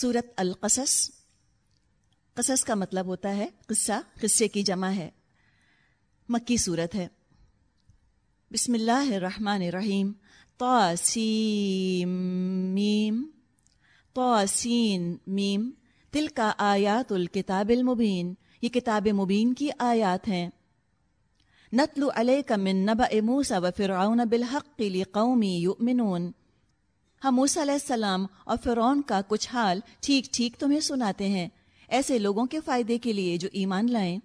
سورت القصص۔ قصص کا مطلب ہوتا ہے قصہ، قصے کی جمع ہے۔ مکی صورت ہے۔ بسم اللہ الرحمن الرحیم۔ میم۔ توسین میم۔ تل کا آیات الکتاب المبین۔ یہ کتاب مبین کی آیات ہیں۔ نتلو علیہ من نبأ موسیٰ و فرعون بالحق لقومی یؤمنون۔ ہم موسیٰ علیہ السلام اور فرعون کا کچھ حال ٹھیک ٹھیک تمہیں سناتے ہیں۔ ایسے لوگوں کے فائدے کے لیے جو ایمان لائیں۔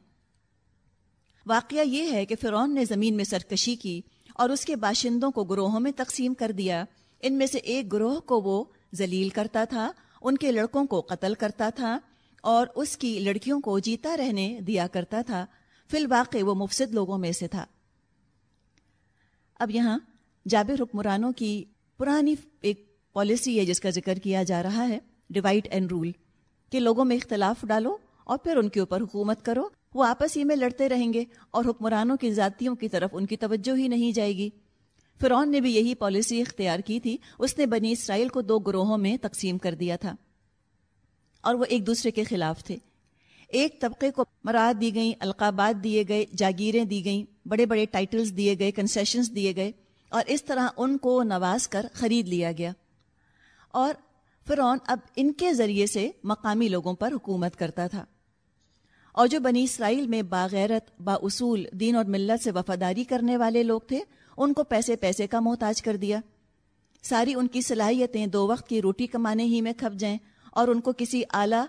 واقعہ یہ ہے کہ فرعون نے زمین میں سرکشی کی اور اس کے باشندوں کو گروہوں میں تقسیم کر دیا۔ ان میں سے ایک گروہ کو وہ ذلیل کرتا تھا، ان کے لڑکوں کو قتل کرتا تھا اور اس کی لڑکیوں کو جیتا رہنے دیا کرتا تھا۔ فی الواقع وہ مفسد لوگوں میں سے تھا۔ اب یہاں جابر حکمرانوں کی پرانی ایک پالیسی ہے جس کا ذکر کیا جا رہا ہے ڈیوائڈ اینڈ رول کہ لوگوں میں اختلاف ڈالو اور پھر ان کے اوپر حکومت کرو، وہ آپس ہی میں لڑتے رہیں گے اور حکمرانوں کی ذاتیوں کی طرف ان کی توجہ ہی نہیں جائے گی۔ فرعون نے بھی یہی پالیسی اختیار کی تھی، اس نے بنی اسرائیل کو دو گروہوں میں تقسیم کر دیا تھا۔ اور وہ ایک دوسرے کے خلاف تھے۔ ایک طبقے کو مراد دی گئیں، القابات دیے گئے، جاگیریں دی گئیں، بڑے بڑے ٹائٹلز دیے گئے کنسیشنز دیے گئے اور اس طرح ان کو نواز کر خرید لیا گیا۔ اور فرعون اب ان کے ذریعے سے مقامی لوگوں پر حکومت کرتا تھا۔ اور جو بنی اسرائیل میں باغیرت با اصول دین اور ملت سے وفاداری کرنے والے لوگ تھے، ان کو پیسے پیسے کا محتاج کر دیا۔ ساری ان کی صلاحیتیں دو وقت کی روٹی کمانے ہی میں کھپ جائیں اور ان کو کسی اعلیٰ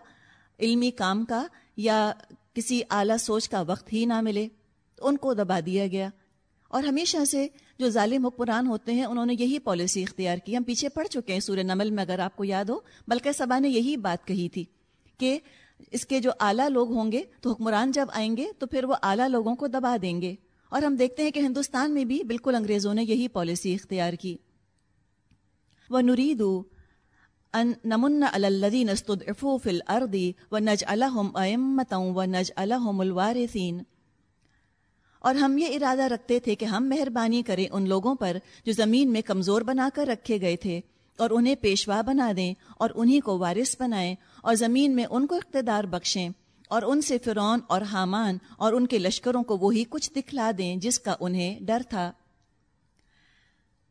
علمی کام کا یا کسی اعلیٰ سوچ کا وقت ہی نہ ملے، ان کو دبا دیا گیا۔ اور ہمیشہ سے جو ظالم حکمران ہوتے ہیں، انہوں نے یہی پالیسی اختیار کی۔ ہم پیچھے پڑ چکے ہیں سورہ نمل میں، اگر آپ کو یاد ہو۔ بلکہ سبا نے یہی بات کہی تھی کہ اس کے جو اعلیٰ لوگ ہوں گے، تو حکمران جب آئیں گے، تو پھر وہ اعلیٰ لوگوں کو دبا دیں گے۔ اور ہم دیکھتے ہیں کہ ہندوستان میں بھی بالکل انگریزوں نے یہی پالیسی اختیار کی۔ وہ نرید ان نمن الدین فل اردی و نج الحم امتوں و نج الحم الوارثین اور ہم یہ ارادہ رکھتے تھے کہ ہم مہربانی کریں ان لوگوں پر جو زمین میں کمزور بنا کر رکھے گئے تھے اور انہیں پیشوا بنا دیں اور انہی کو وارث بنائیں اور زمین میں ان کو اقتدار بخشیں اور ان سے فرعون اور حامان اور ان کے لشکروں کو وہی کچھ دکھلا دیں جس کا انہیں ڈر تھا۔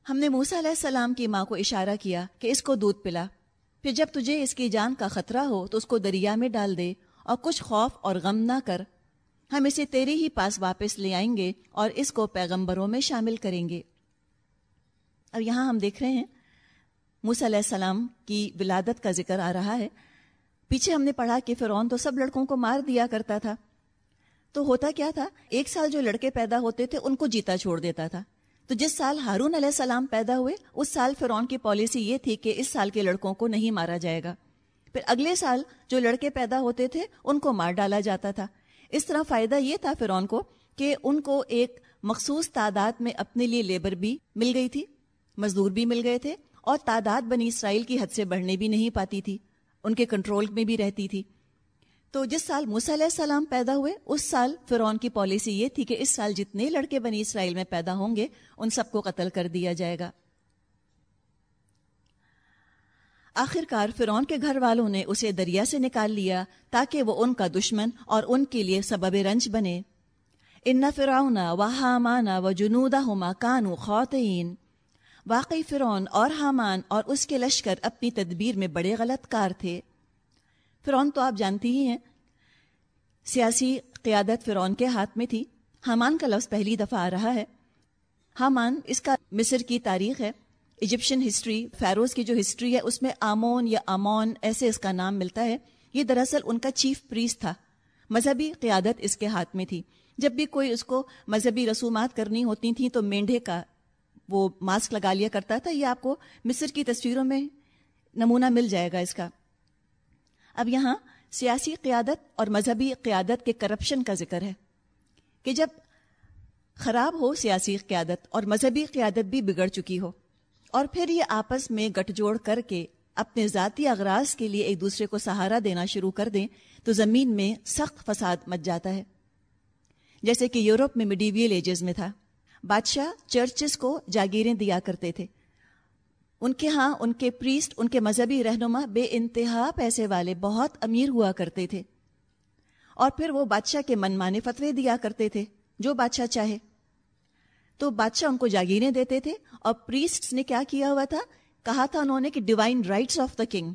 ہم نے موسا علیہ السلام کی ماں کو اشارہ کیا کہ اس کو دودھ پلا۔ پھر جب تجھے اس کی جان کا خطرہ ہو تو اس کو دریا میں ڈال دے اور کچھ خوف اور غم نہ کر۔ ہم اسے تیرے ہی پاس واپس لے آئیں گے اور اس کو پیغمبروں میں شامل کریں گے۔ اب یہاں ہم دیکھ رہے ہیں موس علیہ السلام کی ولادت کا ذکر آ رہا ہے۔ پیچھے ہم نے پڑھا کہ فرعون تو سب لڑکوں کو مار دیا کرتا تھا۔ تو ہوتا کیا تھا؟ ایک سال جو لڑکے پیدا ہوتے تھے، ان کو جیتا چھوڑ دیتا تھا۔ تو جس سال ہارون علیہ السلام پیدا ہوئے، اس سال فرعون کی پالیسی یہ تھی کہ اس سال کے لڑکوں کو نہیں مارا جائے گا۔ پھر اگلے سال جو لڑکے پیدا ہوتے تھے، ان کو مار ڈالا جاتا تھا۔ اس طرح فائدہ یہ تھا فرعون کو کہ ان کو ایک مخصوص تعداد میں اپنے لیے لیبر بھی مل گئی تھی، مزدور بھی مل گئے تھے اور تعداد بنی اسرائیل کی حد سے بڑھنے بھی نہیں پاتی تھی، ان کے کنٹرول میں بھی رہتی تھی۔ تو جس سال علیہ السلام پیدا ہوئے، اس سال فرعون کی پالیسی یہ تھی کہ اس سال جتنے لڑکے بنی اسرائیل میں پیدا ہوں گے، ان سب کو قتل کر دیا جائے گا۔ آخر کار فرعون کے گھر والوں نے اسے دریا سے نکال لیا تاکہ وہ ان کا دشمن اور ان کے لیے سبب رنج بنے۔ ان فرعون و حامان و جنودا ہما کانو خواتین واقعی فرعون اور حامان اور اس کے لشکر اپنی تدبیر میں بڑے غلط کار تھے۔ فرعون تو آپ جانتی ہی ہیں۔ سیاسی قیادت فرعون کے ہاتھ میں تھی۔ حامان کا لفظ پہلی دفعہ آ رہا ہے۔ حامان اس کا مصر کی تاریخ ہے۔ ایجپشن ہسٹری، فیروز کی جو ہسٹری ہے، اس میں آمون یا امون ایسے اس کا نام ملتا ہے۔ یہ دراصل ان کا چیف پریس تھا۔ مذہبی قیادت اس کے ہاتھ میں تھی۔ جب بھی کوئی اس کو مذہبی رسومات کرنی ہوتی تھیں تو مینڈے کا وہ ماسک لگا لیا کرتا تھا۔ یہ آپ کو مصر کی تصویروں میں نمونہ مل جائے گا اس کا۔ اب یہاں سیاسی قیادت اور مذہبی قیادت کے کرپشن کا ذکر ہے کہ جب خراب ہو سیاسی قیادت اور مذہبی قیادت بھی بگڑ چکی ہو اور پھر یہ آپس میں گٹھ جوڑ کر کے اپنے ذاتی اغراض کے لیے ایک دوسرے کو سہارا دینا شروع کر دیں تو زمین میں سخت فساد مچ جاتا ہے۔ جیسے کہ یورپ میں میڈیویل ایجز میں تھا۔ بادشاہ چرچز کو جاگیریں دیا کرتے تھے۔ ان کے ہاں ان کے پریسٹ ان کے مذہبی رہنما بے انتہا پیسے والے بہت امیر ہوا کرتے تھے۔ اور پھر وہ بادشاہ کے من مانے فتوے دیا کرتے تھے۔ جو بادشاہ چاہے۔ تو بادشاہ ان کو جاگیریں دیتے تھے اور پریسٹ نے کیا کیا ہوا تھا؟ کہا تھا انہوں نے کہ divine rights of the king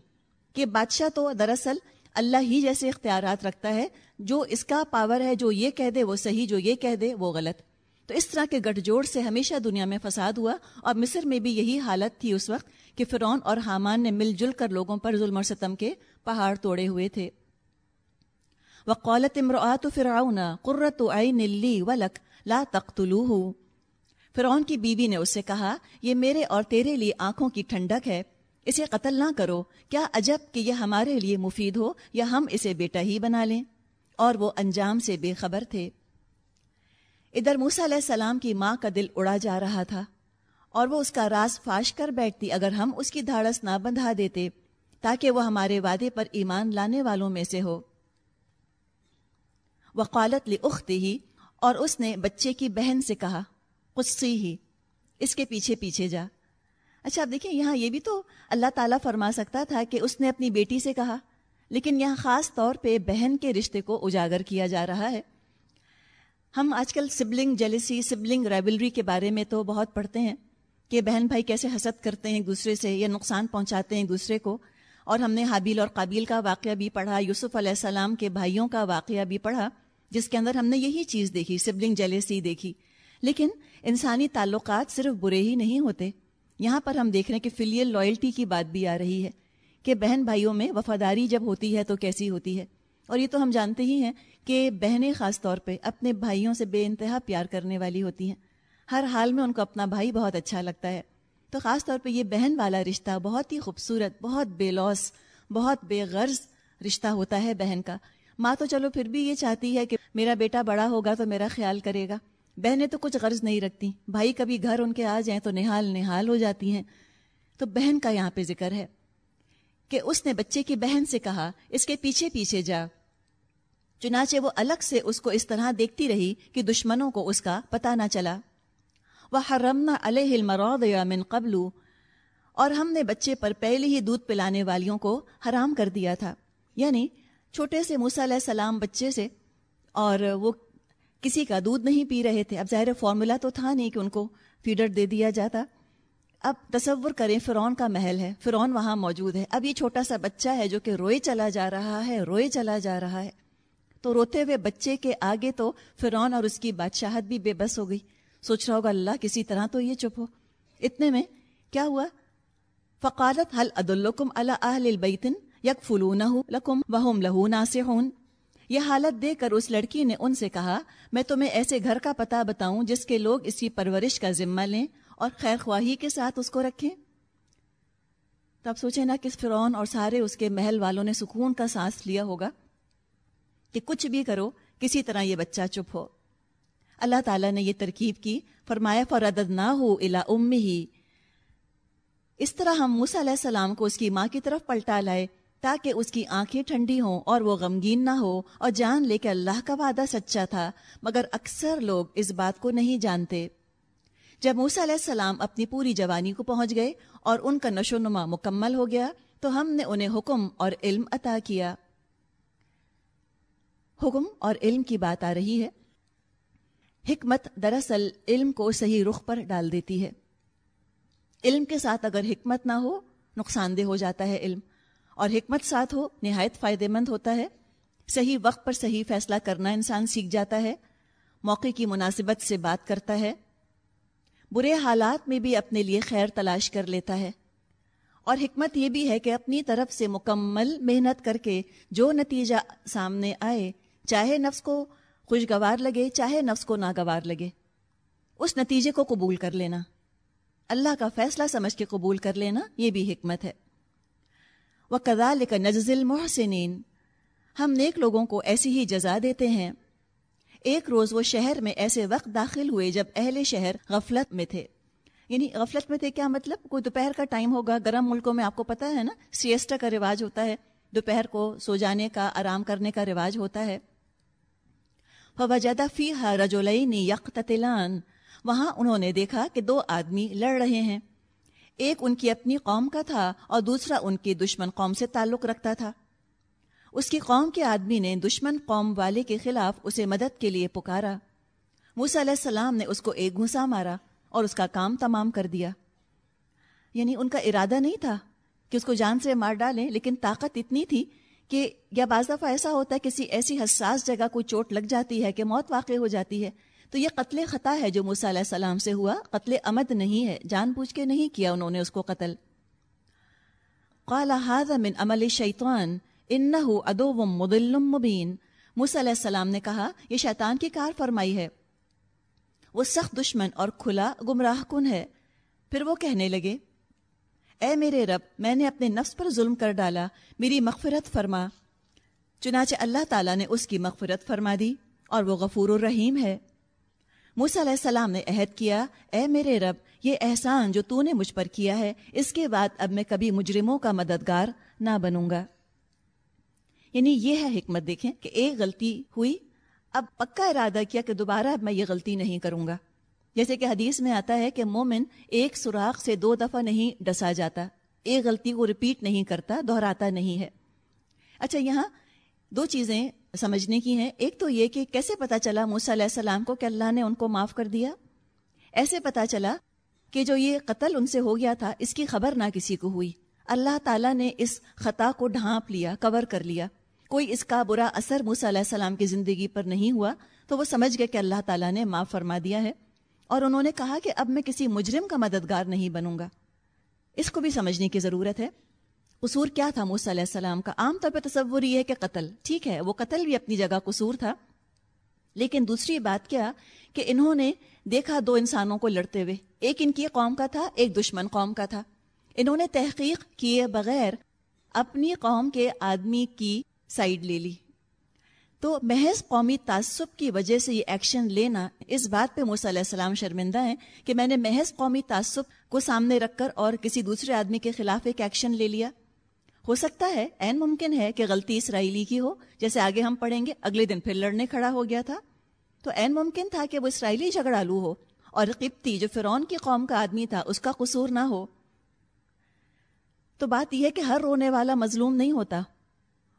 کہ بادشاہ تو دراصل اللہ ہی جیسے اختیارات رکھتا ہے، جو اس کا پاور ہے، جو یہ کہہ دے، وہ صحیح، جو یہ کہہ دے، وہ غلط۔ تو اس طرح کے گٹھ جوڑ سے ہمیشہ دنیا میں فساد ہوا اور مصر میں بھی یہی حالت تھی اس وقت کہ فرعون اور حامان نے مل جل کر لوگوں پر ظلم اور ستم کے پہاڑ توڑے ہوئے تھے۔ وقالت امراۃ فرعون قرۃ عین لی ولک لا تقتلوه۔ فرعون کی بیوی نے اس سے کہا، یہ میرے اور تیرے لیے آنکھوں کی ٹھنڈک ہے، اسے قتل نہ کرو، کیا عجب کہ یہ ہمارے لیے مفید ہو یا ہم اسے بیٹا ہی بنا لیں؟ اور وہ انجام سے بے خبر تھے۔ ادھر موسا علیہ السلام کی ماں کا دل اڑا جا رہا تھا اور وہ اس کا راز فاش کر بیٹھتی اگر ہم اس کی دھاڑس نہ بندھا دیتے، تاکہ وہ ہمارے وعدے پر ایمان لانے والوں میں سے ہو۔ وقالت لی ہی اور اس نے بچے کی بہن سے کہا قصی ہی۔ اس کے پیچھے پیچھے جا۔ اچھا اب دیکھیں، یہاں یہ بھی تو اللہ تعالیٰ فرما سکتا تھا کہ اس نے اپنی بیٹی سے کہا، لیکن یہاں خاص طور پہ بہن کے رشتے کو اجاگر کیا جا رہا ہے۔ ہم آج کل سبلنگ جیلسی، سبلنگ ریبلری کے بارے میں تو بہت پڑھتے ہیں کہ بہن بھائی کیسے حسد کرتے ہیں ایک دوسرے سے یا نقصان پہنچاتے ہیں ایک دوسرے کو۔ اور ہم نے حابیل اور قابیل کا واقعہ بھی پڑھا، یوسف علیہ السلام کے بھائیوں کا واقعہ بھی پڑھا، جس کے اندر ہم نے یہی چیز دیکھی، سبلنگ جیلسی دیکھی۔ لیکن انسانی تعلقات صرف برے ہی نہیں ہوتے۔ یہاں پر ہم دیکھ رہے ہیں کہ فلیل لائلٹی کی بات بھی آ رہی ہے کہ بہن بھائیوں میں وفاداری جب ہوتی ہے تو کیسی ہوتی ہے۔ اور یہ تو ہم جانتے ہی ہیں کہ بہنیں خاص طور پہ اپنے بھائیوں سے بے انتہا پیار کرنے والی ہوتی ہیں۔ ہر حال میں ان کو اپنا بھائی بہت اچھا لگتا ہے۔ تو خاص طور پہ یہ بہن والا رشتہ بہت ہی خوبصورت، بہت بے لوس بہت بے غرض رشتہ ہوتا ہے بہن کا۔ ماں تو چلو پھر بھی یہ چاہتی ہے کہ میرا بیٹا بڑا ہوگا تو میرا خیال کرے گا۔ بہنیں تو کچھ غرض نہیں رکھتی۔ بھائی کبھی گھر ان کے آ جائیں تو نہال نہال ہو جاتی ہیں۔ تو بہن کا یہاں پہ ذکر ہے کہ اس نے بچے کی بہن سے کہا، اس کے پیچھے پیچھے جا۔ چنانچہ وہ الگ سے اس کو اس طرح دیکھتی رہی کہ دشمنوں کو اس کا پتہ نہ چلا۔ وہ حرمنا علیہ من قبل۔ اور ہم نے بچے پر پہلے ہی دودھ پلانے والیوں کو حرام کر دیا تھا۔ یعنی چھوٹے سے موسیٰ علیہ السلام بچے سے اور وہ کسی کا دودھ نہیں پی رہے تھے۔ اب ظاہر فارمولا تو تھا نہیں کہ ان کو فیڈر دے دیا جاتا۔ اب تصور کریں فرعون کا محل ہے۔ فرعون وہاں موجود ہے۔ اب یہ چھوٹا سا بچہ ہے جو کہ روئے چلا جا رہا ہے، روئے چلا جا رہا ہے۔ تو روتے ہوئے بچے کے آگے تو فرعون اور اس کی بادشاہت بھی بے بس ہو گئی۔ سوچ رہا ہوگا، اللہ کسی طرح تو یہ چپ ہو۔ اتنے میں کیا ہوا؟ فقالت حل عد الکم اللہ البیتن یک فلون لکم وہم لہو ناسحون یہ حالت دے کر اس لڑکی نے ان سے کہا، میں تمہیں ایسے گھر کا پتہ بتاؤں جس کے لوگ اسی پرورش کا ذمہ لیں اور خیر خواہی کے ساتھ اس کو رکھیں. تو اب سوچیں نا کس فرعون اور سارے اس کے محل والوں نے سکون کا سانس لیا ہوگا کہ کچھ بھی کرو، کسی طرح یہ بچہ چپ ہو۔ اللہ تعالیٰ نے یہ ترکیب کی، فرمایا فردد نہ ہو الا ام ہی اس طرح ہم موسیٰ علیہ السلام کو اس کی ماں کی طرف پلٹا لائے۔ تاکہ اس کی آنکھیں ٹھنڈی ہوں اور وہ غمگین نہ ہو اور جان لے کہ اللہ کا وعدہ سچا تھا، مگر اکثر لوگ اس بات کو نہیں جانتے۔ جب موسیٰ علیہ السلام اپنی پوری جوانی کو پہنچ گئے اور ان کا نشو نما مکمل ہو گیا، تو ہم نے انہیں حکم اور علم عطا کیا۔ حکم اور علم کی بات آ رہی ہے۔ حکمت دراصل علم کو صحیح رخ پر ڈال دیتی ہے۔ علم کے ساتھ اگر حکمت نہ ہو، نقصان دہ ہو جاتا ہے علم۔ اور حکمت ساتھ ہو، نہایت فائدہ مند ہوتا ہے۔ صحیح وقت پر صحیح فیصلہ کرنا انسان سیکھ جاتا ہے، موقع کی مناسبت سے بات کرتا ہے۔ برے حالات میں بھی اپنے لیے خیر تلاش کر لیتا ہے۔ اور حکمت یہ بھی ہے کہ اپنی طرف سے مکمل محنت کر کے جو نتیجہ سامنے آئے، چاہے نفس کو خوشگوار لگے، چاہے نفس کو ناگوار لگے، اس نتیجے کو قبول کر لینا۔ اللہ کا فیصلہ سمجھ کے قبول کر لینا، یہ بھی حکمت ہے۔ وہ کدال کا نزل محسنین ہم نیک لوگوں کو ایسی ہی جزا دیتے ہیں۔ ایک روز وہ شہر میں ایسے وقت داخل ہوئے جب اہل شہر غفلت میں تھے۔ یعنی غفلت میں تھے کیا مطلب؟ کوئی دوپہر کا ٹائم ہوگا، گرم ملکوں میں آپ کو پتا ہے نا سیسٹا کا رواج ہوتا ہے۔ دوپہر کو سو جانے کا، آرام کرنے کا رواج ہوتا ہے۔ فوجدہ فی رجولین یقتتلان۔ وہاں انہوں نے دیکھا کہ دو آدمی لڑ رہے ہیں۔ ایک ان کی اپنی قوم کا تھا اور دوسرا ان کی دشمن قوم سے تعلق رکھتا تھا۔ اس کی قوم کے آدمی نے دشمن قوم والے کے خلاف اسے مدد کے لیے پکارا۔ موسیٰ علیہ السلام نے اس کو ایک گھسا مارا اور اس کا کام تمام کر دیا۔ یعنی ان کا ارادہ نہیں تھا کہ اس کو جان سے مار ڈالیں، لیکن طاقت اتنی تھی کہ یا بعض دفعہ ایسا ہوتا ہے کسی ایسی حساس جگہ کوئی چوٹ لگ جاتی ہے کہ موت واقع ہو جاتی ہے۔ تو یہ قتل خطا ہے جو موسیٰ علیہ السلام سے ہوا۔ قتل امد نہیں ہے، جان بوجھ کے نہیں کیا انہوں نے اس کو قتل۔ قال هذا من عمل الشیطان انه عدو مضل مبین۔ موسیٰ علیہ السلام نے کہا، یہ شیطان کی کار فرمائی ہے۔ وہ سخت دشمن اور کھلا گمراہ کن ہے۔ پھر وہ کہنے لگے، اے میرے رب، میں نے اپنے نفس پر ظلم کر ڈالا، میری مغفرت فرما۔ چنانچہ اللہ تعالیٰ نے اس کی مغفرت فرما دی اور وہ غفور الرحیم ہے۔ موسیٰ علیہ السلام نے عہد کیا، اے میرے رب، یہ احسان جو تو نے مجھ پر کیا ہے، اس کے بعد اب میں کبھی مجرموں کا مددگار نہ بنوں گا. یعنی یہ ہے حکمت، دیکھیں کہ ایک غلطی ہوئی، اب پکا ارادہ کیا کہ دوبارہ اب میں یہ غلطی نہیں کروں گا۔ جیسے کہ حدیث میں آتا ہے کہ مومن ایک سوراخ سے دو دفعہ نہیں ڈسا جاتا، ایک غلطی کو ریپیٹ نہیں کرتا، دہراتا نہیں ہے۔ اچھا یہاں دو چیزیں سمجھنے کی ہیں۔ ایک تو یہ کہ کیسے پتا چلا موسیٰ علیہ السلام کو کہ اللہ نے ان کو معاف کر دیا؟ ایسے پتا چلا کہ جو یہ قتل ان سے ہو گیا تھا، اس کی خبر نہ کسی کو ہوئی۔ اللہ تعالیٰ نے اس خطا کو ڈھانپ لیا، کور کر لیا۔ کوئی اس کا برا اثر موسیٰ علیہ السلام کی زندگی پر نہیں ہوا تو وہ سمجھ گئے کہ اللہ تعالیٰ نے معاف فرما دیا ہے۔ اور انہوں نے کہا کہ اب میں کسی مجرم کا مددگار نہیں بنوں گا۔ اس کو بھی سمجھنے کی ضرورت ہے۔ قصور کیا تھا موسیٰ علیہ السلام کا؟ عام طور پہ تصور یہ ہے کہ قتل، ٹھیک ہے، وہ قتل بھی اپنی جگہ قصور تھا۔ لیکن دوسری بات کیا کہ انہوں نے دیکھا دو انسانوں کو لڑتے ہوئے۔ ایک ان کی قوم کا تھا، ایک دشمن قوم کا تھا۔ انہوں نے تحقیق کیے بغیر اپنی قوم کے آدمی کی سائڈ لے لی۔ تو محض قومی تعصب کی وجہ سے یہ ایکشن لینا، اس بات پہ موسیٰ علیہ السلام شرمندہ ہیں کہ میں نے محض قومی تعصب کو سامنے رکھ کر اور کسی دوسرے آدمی کے خلاف ایک ایکشن لے لیا۔ ہو سکتا ہے این ممکن ہے کہ غلطی اسرائیلی کی ہو۔ جیسے آگے ہم پڑھیں گے، اگلے دن پھر لڑنے کھڑا ہو گیا تھا۔ تو این ممکن تھا کہ وہ اسرائیلی جھگڑالو ہو اور قبطی جو فرعون کی قوم کا آدمی تھا، اس کا قصور نہ ہو۔ تو بات یہ ہے کہ ہر رونے والا مظلوم نہیں ہوتا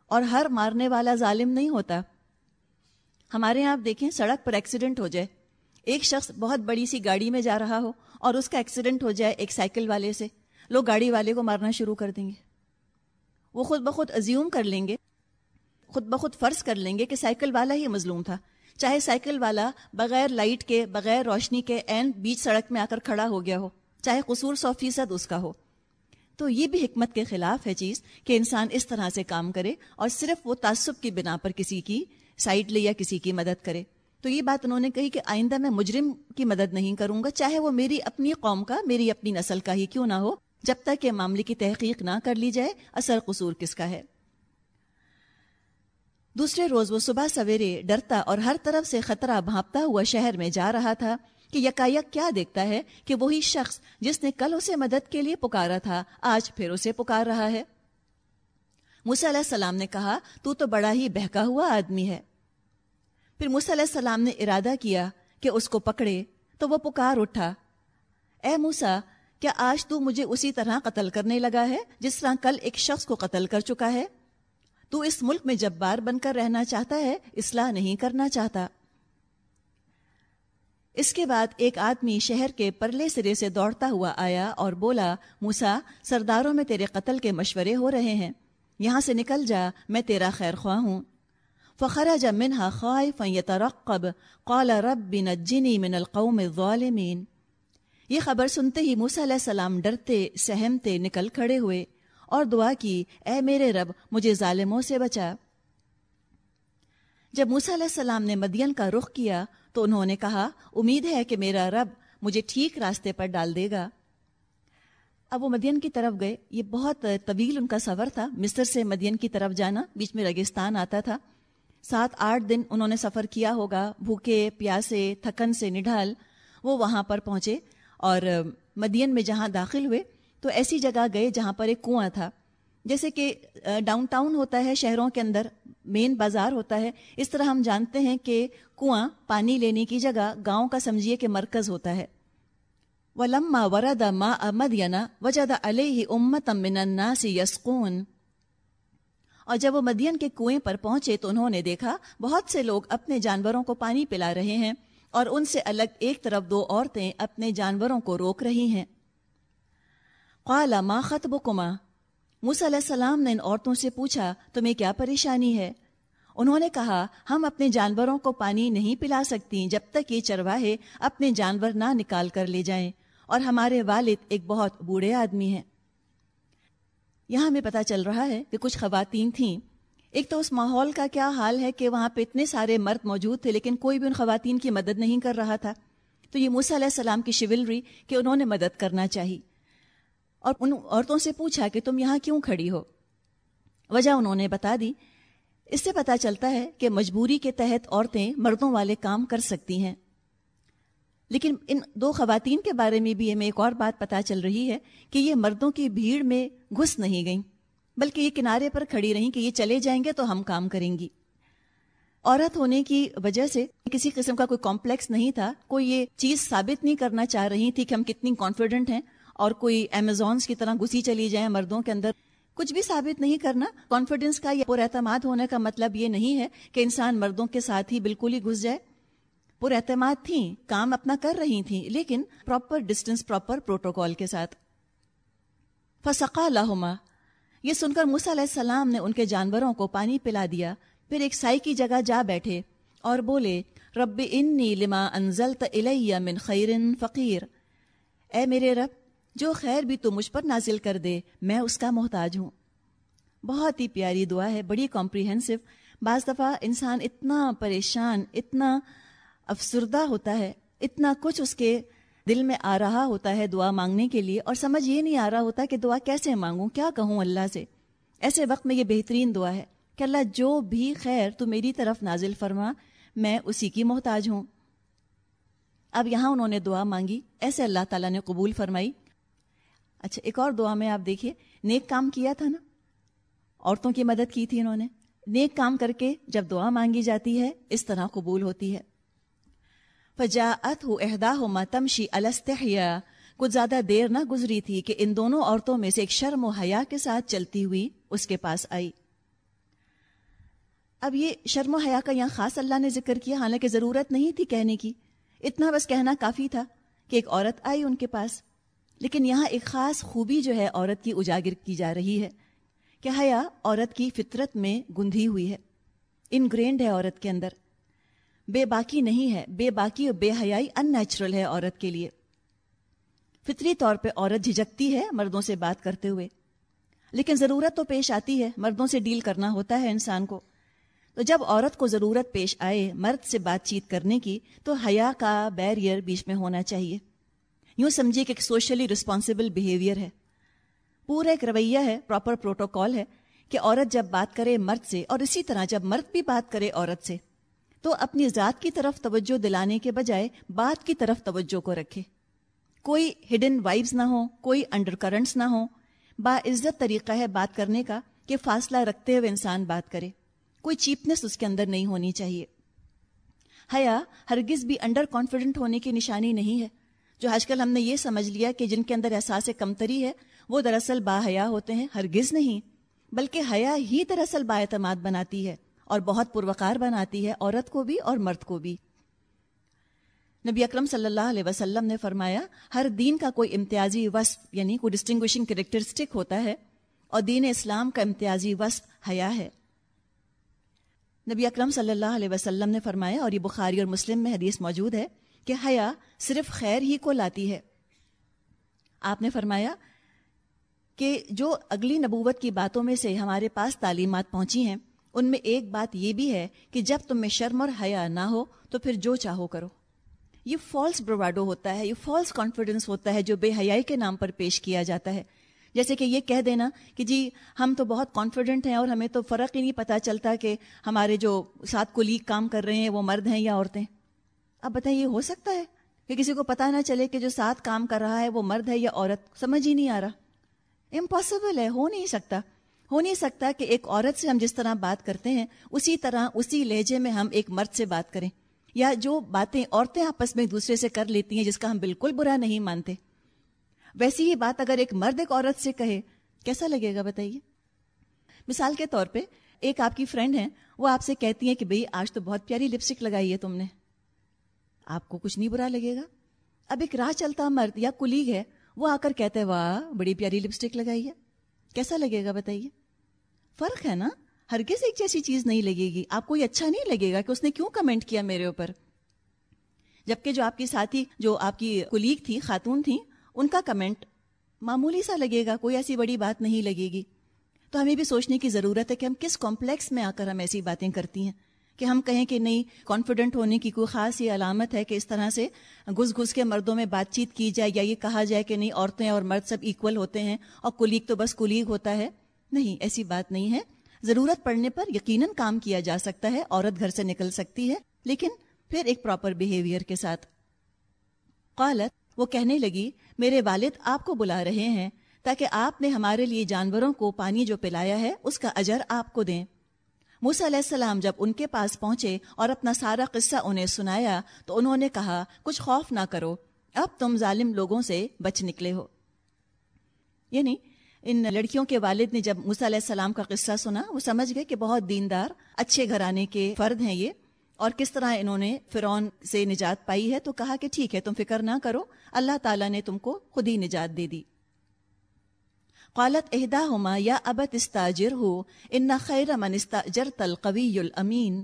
اور ہر مارنے والا ظالم نہیں ہوتا۔ ہمارے یہاں آپ دیکھیں، سڑک پر ایکسیڈنٹ ہو جائے۔ ایک شخص بہت بڑی سی گاڑی میں جا رہا ہو اور اس کا ایکسیڈنٹ ہو جائے ایک سائیکل والے سے۔ لوگ گاڑی والے کو مارنا شروع کر دیں گے۔ وہ خود بخود ازیوم کر لیں گے، خود بخود فرض کر لیں گے کہ سائیکل والا ہی مظلوم تھا۔ چاہے سائیکل والا بغیر لائٹ کے، بغیر روشنی کے این بیچ سڑک میں آ کر کھڑا ہو گیا ہو، چاہے قصور سو فیصد اس کا ہو۔ تو یہ بھی حکمت کے خلاف ہے چیز کہ انسان اس طرح سے کام کرے اور صرف وہ تعصب کی بنا پر کسی کی سائڈ لے یا کسی کی مدد کرے۔ تو یہ بات انہوں نے کہی کہ آئندہ میں مجرم کی مدد نہیں کروں گا، چاہے وہ میری اپنی قوم کا، میری اپنی نسل کا ہی کیوں نہ ہو جب تک کہ معاملے کی تحقیق نہ کر لی جائے اثر قصور کس کا ہے؟ دوسرے روز وہ صبح سویرے ڈرتا اور ہر طرف سے خطرہ بھانپتا ہوا شہر میں جا رہا تھا کہ یکایک کیا دیکھتا ہے کہ وہی شخص جس نے کل اسے مدد کے لیے پکارا تھا، آج پھر اسے پکار رہا ہے۔ موسیٰ علیہ السلام نے کہا، تو تو بڑا ہی بہکا ہوا آدمی ہے۔ پھر موسیٰ علیہ السلام نے ارادہ کیا کہ اس کو پکڑے، تو وہ پکار اٹھا۔ اے موسا کیا آج تو مجھے اسی طرح قتل کرنے لگا ہے جس طرح کل ایک شخص کو قتل کر چکا ہے؟ تو اس ملک میں جب بار بن کر رہنا چاہتا ہے، اصلاح نہیں کرنا چاہتا۔ اس کے بعد ایک آدمی شہر کے پرلے سرے سے دوڑتا ہوا آیا اور بولا موسا سرداروں میں تیرے قتل کے مشورے ہو رہے ہیں۔ یہاں سے نکل جا، میں تیرا خیر خواہ ہوں۔ فخرج منها خائفا يترقب قال رب نجني من القوم الظالمين یہ خبر سنتے ہی موسیٰ علیہ السلام ڈرتے، سہمتے نکل کھڑے ہوئے اور دعا کی، اے میرے رب، مجھے ظالموں سے بچا۔ جب موسیٰ علیہ السلام نے مدین کا رخ کیا تو انہوں نے کہا، امید ہے کہ میرا رب مجھے ٹھیک راستے پر ڈال دے گا۔ اب وہ مدین کی طرف گئے۔ یہ بہت طویل ان کا سفر تھا۔ مصر سے مدین کی طرف جانا، بیچ میں ریگستان آتا تھا۔ سات آٹھ دن انہوں نے سفر کیا ہوگا۔ بھوکے، پیاسے، تھکن سے نڈھال وہ وہاں پر پہنچے۔ اور مدین میں جہاں داخل ہوئے، تو ایسی جگہ گئے جہاں پر ایک کنواں تھا۔ جیسے کہ ڈاؤن ٹاؤن ہوتا ہے، شہروں کے اندر مین بازار ہوتا ہے۔ اس طرح ہم جانتے ہیں کہ کنواں پانی لینے کی جگہ گاؤں کا سمجھیے کہ مرکز ہوتا ہے۔ ولما ورد ماء مدین وجد علیہ امت من الناس یسقون اور جب وہ مدین کے کنویں پر پہنچے تو انہوں نے دیکھا، بہت سے لوگ اپنے جانوروں کو پانی پلا رہے ہیں۔ اور ان سے الگ ایک طرف دو عورتیں اپنے جانوروں کو روک رہی ہیں۔ قال، ما خطبکما؟ موسیٰ علیہ السلام نے ان عورتوں سے پوچھا، تمہیں کیا پریشانی ہے؟ انہوں نے کہا، ہم اپنے جانوروں کو پانی نہیں پلا سکتی جب تک یہ چرواہے اپنے جانور نہ نکال کر لے جائیں، اور ہمارے والد ایک بہت بوڑھے آدمی ہیں۔ یہاں ہمیں پتا چل رہا ہے کہ کچھ خواتین تھیں۔ ایک تو اس ماحول کا کیا حال ہے کہ وہاں پہ اتنے سارے مرد موجود تھے، لیکن کوئی بھی ان خواتین کی مدد نہیں کر رہا تھا۔ تو یہ موسیٰ علیہ السلام کی شیولری کہ انہوں نے مدد کرنا چاہی۔ اور ان عورتوں سے پوچھا کہ تم یہاں کیوں کھڑی ہو؟ وجہ انہوں نے بتا دی۔ اس سے پتا چلتا ہے کہ مجبوری کے تحت عورتیں مردوں والے کام کر سکتی ہیں۔ لیکن ان دو خواتین کے بارے میں بھی ہمیں ایک اور بات پتا چل رہی ہے کہ یہ مردوں کی بھیڑ میں گھس نہیں گئیں۔ بلکہ یہ کنارے پر کھڑی رہیں کہ یہ چلے جائیں گے تو ہم کام کریں گی۔ عورت ہونے کی وجہ سے کسی قسم کا کوئی کمپلیکس نہیں تھا، کوئی یہ چیز ثابت نہیں کرنا چاہ رہی تھی کہ ہم کتنی کانفیڈنٹ ہیں اور کوئی امیزونس کی طرح گھسی چلی جائیں مردوں کے اندر۔ کچھ بھی ثابت نہیں کرنا کانفیڈنس کا یا پر اعتماد ہونے کا مطلب یہ نہیں ہے کہ انسان مردوں کے ساتھ ہی بالکل ہی گھس جائے۔ پر اعتماد تھیں، کام اپنا کر رہی تھیں، لیکن پراپر ڈسٹینس پراپر پروٹوکال کے ساتھ۔ فسقا لہما یہ سن کر موسیٰ علیہ السلام نے ان کے جانوروں کو پانی پلا دیا۔ پھر ایک سائی کی جگہ جا بیٹھے اور بولے، رب انی لما انزلت الیہ من خیر فقیر۔ اے میرے رب، جو خیر بھی تو مجھ پر نازل کر دے، میں اس کا محتاج ہوں۔ بہت ہی پیاری دعا ہے، بڑی کمپریہنسو بعض دفعہ انسان اتنا پریشان، اتنا افسردہ ہوتا ہے، اتنا کچھ اس کے دل میں آ رہا ہوتا ہے دعا مانگنے کے لیے اور سمجھ یہ نہیں آ رہا ہوتا کہ دعا کیسے مانگوں، کیا کہوں اللہ سے؟ ایسے وقت میں یہ بہترین دعا ہے کہ اللہ جو بھی خیر تو میری طرف نازل فرما، میں اسی کی محتاج ہوں۔ اب یہاں انہوں نے دعا مانگی، ایسے اللہ تعالیٰ نے قبول فرمائی۔ اچھا ایک اور دعا میں آپ دیکھیے، نیک کام کیا تھا نا؟ عورتوں کی مدد کی تھی انہوں نے۔ نیک کام کر کے جب دعا مانگی جاتی ہے، اس طرح قبول ہوتی ہے۔ فجاعت ہو اہدا ہو متمشی الستحیا کچھ زیادہ دیر نہ گزری تھی کہ ان دونوں عورتوں میں سے ایک شرم و حیا کے ساتھ چلتی ہوئی اس کے پاس آئی۔ اب یہ شرم و حیا کا یہاں خاص اللہ نے ذکر کیا، حالانکہ ضرورت نہیں تھی کہنے کی۔ اتنا بس کہنا کافی تھا کہ ایک عورت آئی ان کے پاس۔ لیکن یہاں ایک خاص خوبی جو ہے عورت کی اجاگر کی جا رہی ہے کہ حیا عورت کی فطرت میں گندھی ہوئی ہے۔ انگرینڈ ہے عورت کے اندر۔ بے باکی نہیں ہے۔ بے باکی اور بے حیائی ان نیچرل ہے عورت کے لیے۔ فطری طور پہ عورت جھجکتی ہے مردوں سے بات کرتے ہوئے۔ لیکن ضرورت تو پیش آتی ہے۔ مردوں سے ڈیل کرنا ہوتا ہے انسان کو۔ تو جب عورت کو ضرورت پیش آئے مرد سے بات چیت کرنے کی، تو حیا کا بیریئر بیچ میں ہونا چاہیے۔ یوں سمجھیے کہ ایک سوشلی رسپانسبل بیہیویئر ہے۔ پورا ایک رویہ ہے پراپر پروٹوکال ہے کہ عورت جب بات کرے مرد سے، اور اسی طرح جب مرد بھی بات کرے عورت سے۔ تو اپنی ذات کی طرف توجہ دلانے کے بجائے بات کی طرف توجہ کو رکھے۔ کوئی ہڈن وائبز نہ ہو کوئی انڈر کرنٹس نہ ہو با عزت طریقہ ہے بات کرنے کا کہ فاصلہ رکھتے ہوئے انسان بات کرے۔ کوئی چیپنس اس کے اندر نہیں ہونی چاہیے۔ حیا، ہرگز بھی انڈر کانفیڈنٹ ہونے کی نشانی نہیں ہے۔ جو آج کل ہم نے یہ سمجھ لیا کہ جن کے اندر احساس کمتری ہے، وہ دراصل با حیا ہوتے ہیں، ہرگز نہیں۔ بلکہ حیا ہی دراصل با اعتماد بناتی ہے۔ اور بہت پروکار بناتی ہے عورت کو بھی اور مرد کو بھی۔ نبی اکرم صلی اللہ علیہ وسلم نے فرمایا، ہر دین کا کوئی امتیازی وصف یعنی کوئی ڈسٹنگوشنگ کریکٹرسٹک ہوتا ہے، اور دین اسلام کا امتیازی وصف حیا ہے۔ نبی اکرم صلی اللہ علیہ وسلم نے فرمایا، اور یہ بخاری اور مسلم میں حدیث موجود ہے کہ حیا صرف خیر ہی کو لاتی ہے۔ آپ نے فرمایا کہ جو اگلی نبوت کی باتوں میں سے ہمارے پاس تعلیمات پہنچی ہیں ان میں ایک بات یہ بھی ہے کہ جب تم میں شرم اور حیا نہ ہو، تو پھر جو چاہو کرو۔ یہ فالس بروواڈو ہوتا ہے، یہ فالس کانفیڈنس ہوتا ہے جو بے حیائی کے نام پر پیش کیا جاتا ہے۔ جیسے کہ یہ کہہ دینا کہ جی ہم تو بہت کانفیڈنٹ ہیں اور ہمیں تو فرق ہی نہیں پتہ چلتا کہ ہمارے جو ساتھ کو لیگ کام کر رہے ہیں، وہ مرد ہیں یا عورتیں۔ اب بتائیں یہ ہو سکتا ہے کہ کسی کو پتہ نہ چلے کہ جو ساتھ کام کر رہا ہے، وہ مرد ہے یا عورت؟ سمجھ ہی نہیں آ رہا۔ امپاسبل ہے، ہو نہیں سکتا۔ ہو نہیں سکتا کہ ایک عورت سے ہم جس طرح بات کرتے ہیں، اسی طرح اسی لہجے میں ہم ایک مرد سے بات کریں۔ یا جو باتیں عورتیں آپس میں ایک دوسرے سے کر لیتی ہیں، جس کا ہم بالکل برا نہیں مانتے۔ ویسی ہی بات اگر ایک مرد ایک عورت سے کہے، کیسا لگے گا بتائیے؟ مثال کے طور پہ، ایک آپ کی فرینڈ ہے وہ آپ سے کہتی ہیں کہ بھئی، آج تو بہت پیاری لپسٹک لگائی ہے تم نے۔ آپ کو کچھ نہیں برا لگے گا؟ اب ایک راہ چلتا مرد یا کلیگ ہے، وہ آ کر کہتے ہیں واہ، بڑی پیاری لپسٹک لگائی ہے۔ کیسا لگے گا بتائیے؟ فرق ہے نا؟ ہرگز ایک جیسی چیز نہیں لگے گی۔ آپ کو یہ اچھا نہیں لگے گا کہ اس نے کیوں کمنٹ کیا میرے اوپر؟ جبکہ جو آپ کی ساتھی، جو آپ کی کلیگ تھی، خاتون تھی، ان کا کمنٹ معمولی سا لگے گا، کوئی ایسی بڑی بات نہیں لگے گی۔ تو ہمیں بھی سوچنے کی ضرورت ہے کہ ہم کس کمپلیکس میں آ کر ہم ایسی باتیں کرتی ہیں۔ کہ ہم کہیں کہ نہیں کانفیڈنٹ ہونے کی کوئی خاص یہ علامت ہے کہ اس طرح سے گھس گھس کے مردوں میں بات چیت کی جائے یا یہ کہا جائے کہ نہیں، عورتیں اور مرد سب ایکول ہوتے ہیں اور کلیگ تو بس کلیگ ہوتا ہے۔ نہیں، ایسی بات نہیں ہے۔ ضرورت پڑنے پر یقیناً کام کیا جا سکتا ہے، عورت گھر سے نکل سکتی ہے، لیکن پھر ایک پراپر بیہیویئر کے ساتھ۔ قالت، وہ کہنے لگی، میرے والد آپ کو بلا رہے ہیں، تاکہ آپ نے ہمارے لیے جانوروں کو پانی جو پلایا ہے، اس کا اجر آپ کو دیں۔ موسیٰ علیہ السلام جب ان کے پاس پہنچے اور اپنا سارا قصہ انہیں سنایا، تو انہوں نے کہا، کچھ خوف نہ کرو، اب تم ظالم لوگوں سے بچ نکلے ہو۔ یعنی ان لڑکیوں کے والد نے جب موسیٰ علیہ السلام کا قصہ سنا، وہ سمجھ گئے کہ بہت دیندار، اچھے گھرانے کے فرد ہیں یہ۔ اور کس طرح انہوں نے فرعون سے نجات پائی ہے تو کہا کہ ٹھیک ہے، تم فکر نہ کرو، اللہ تعالیٰ نے تم کو خود ہی نجات دے دی۔ قالت اہدا ہما یا ابت استاجر ہو ان خیر من استاجر القوی الامین۔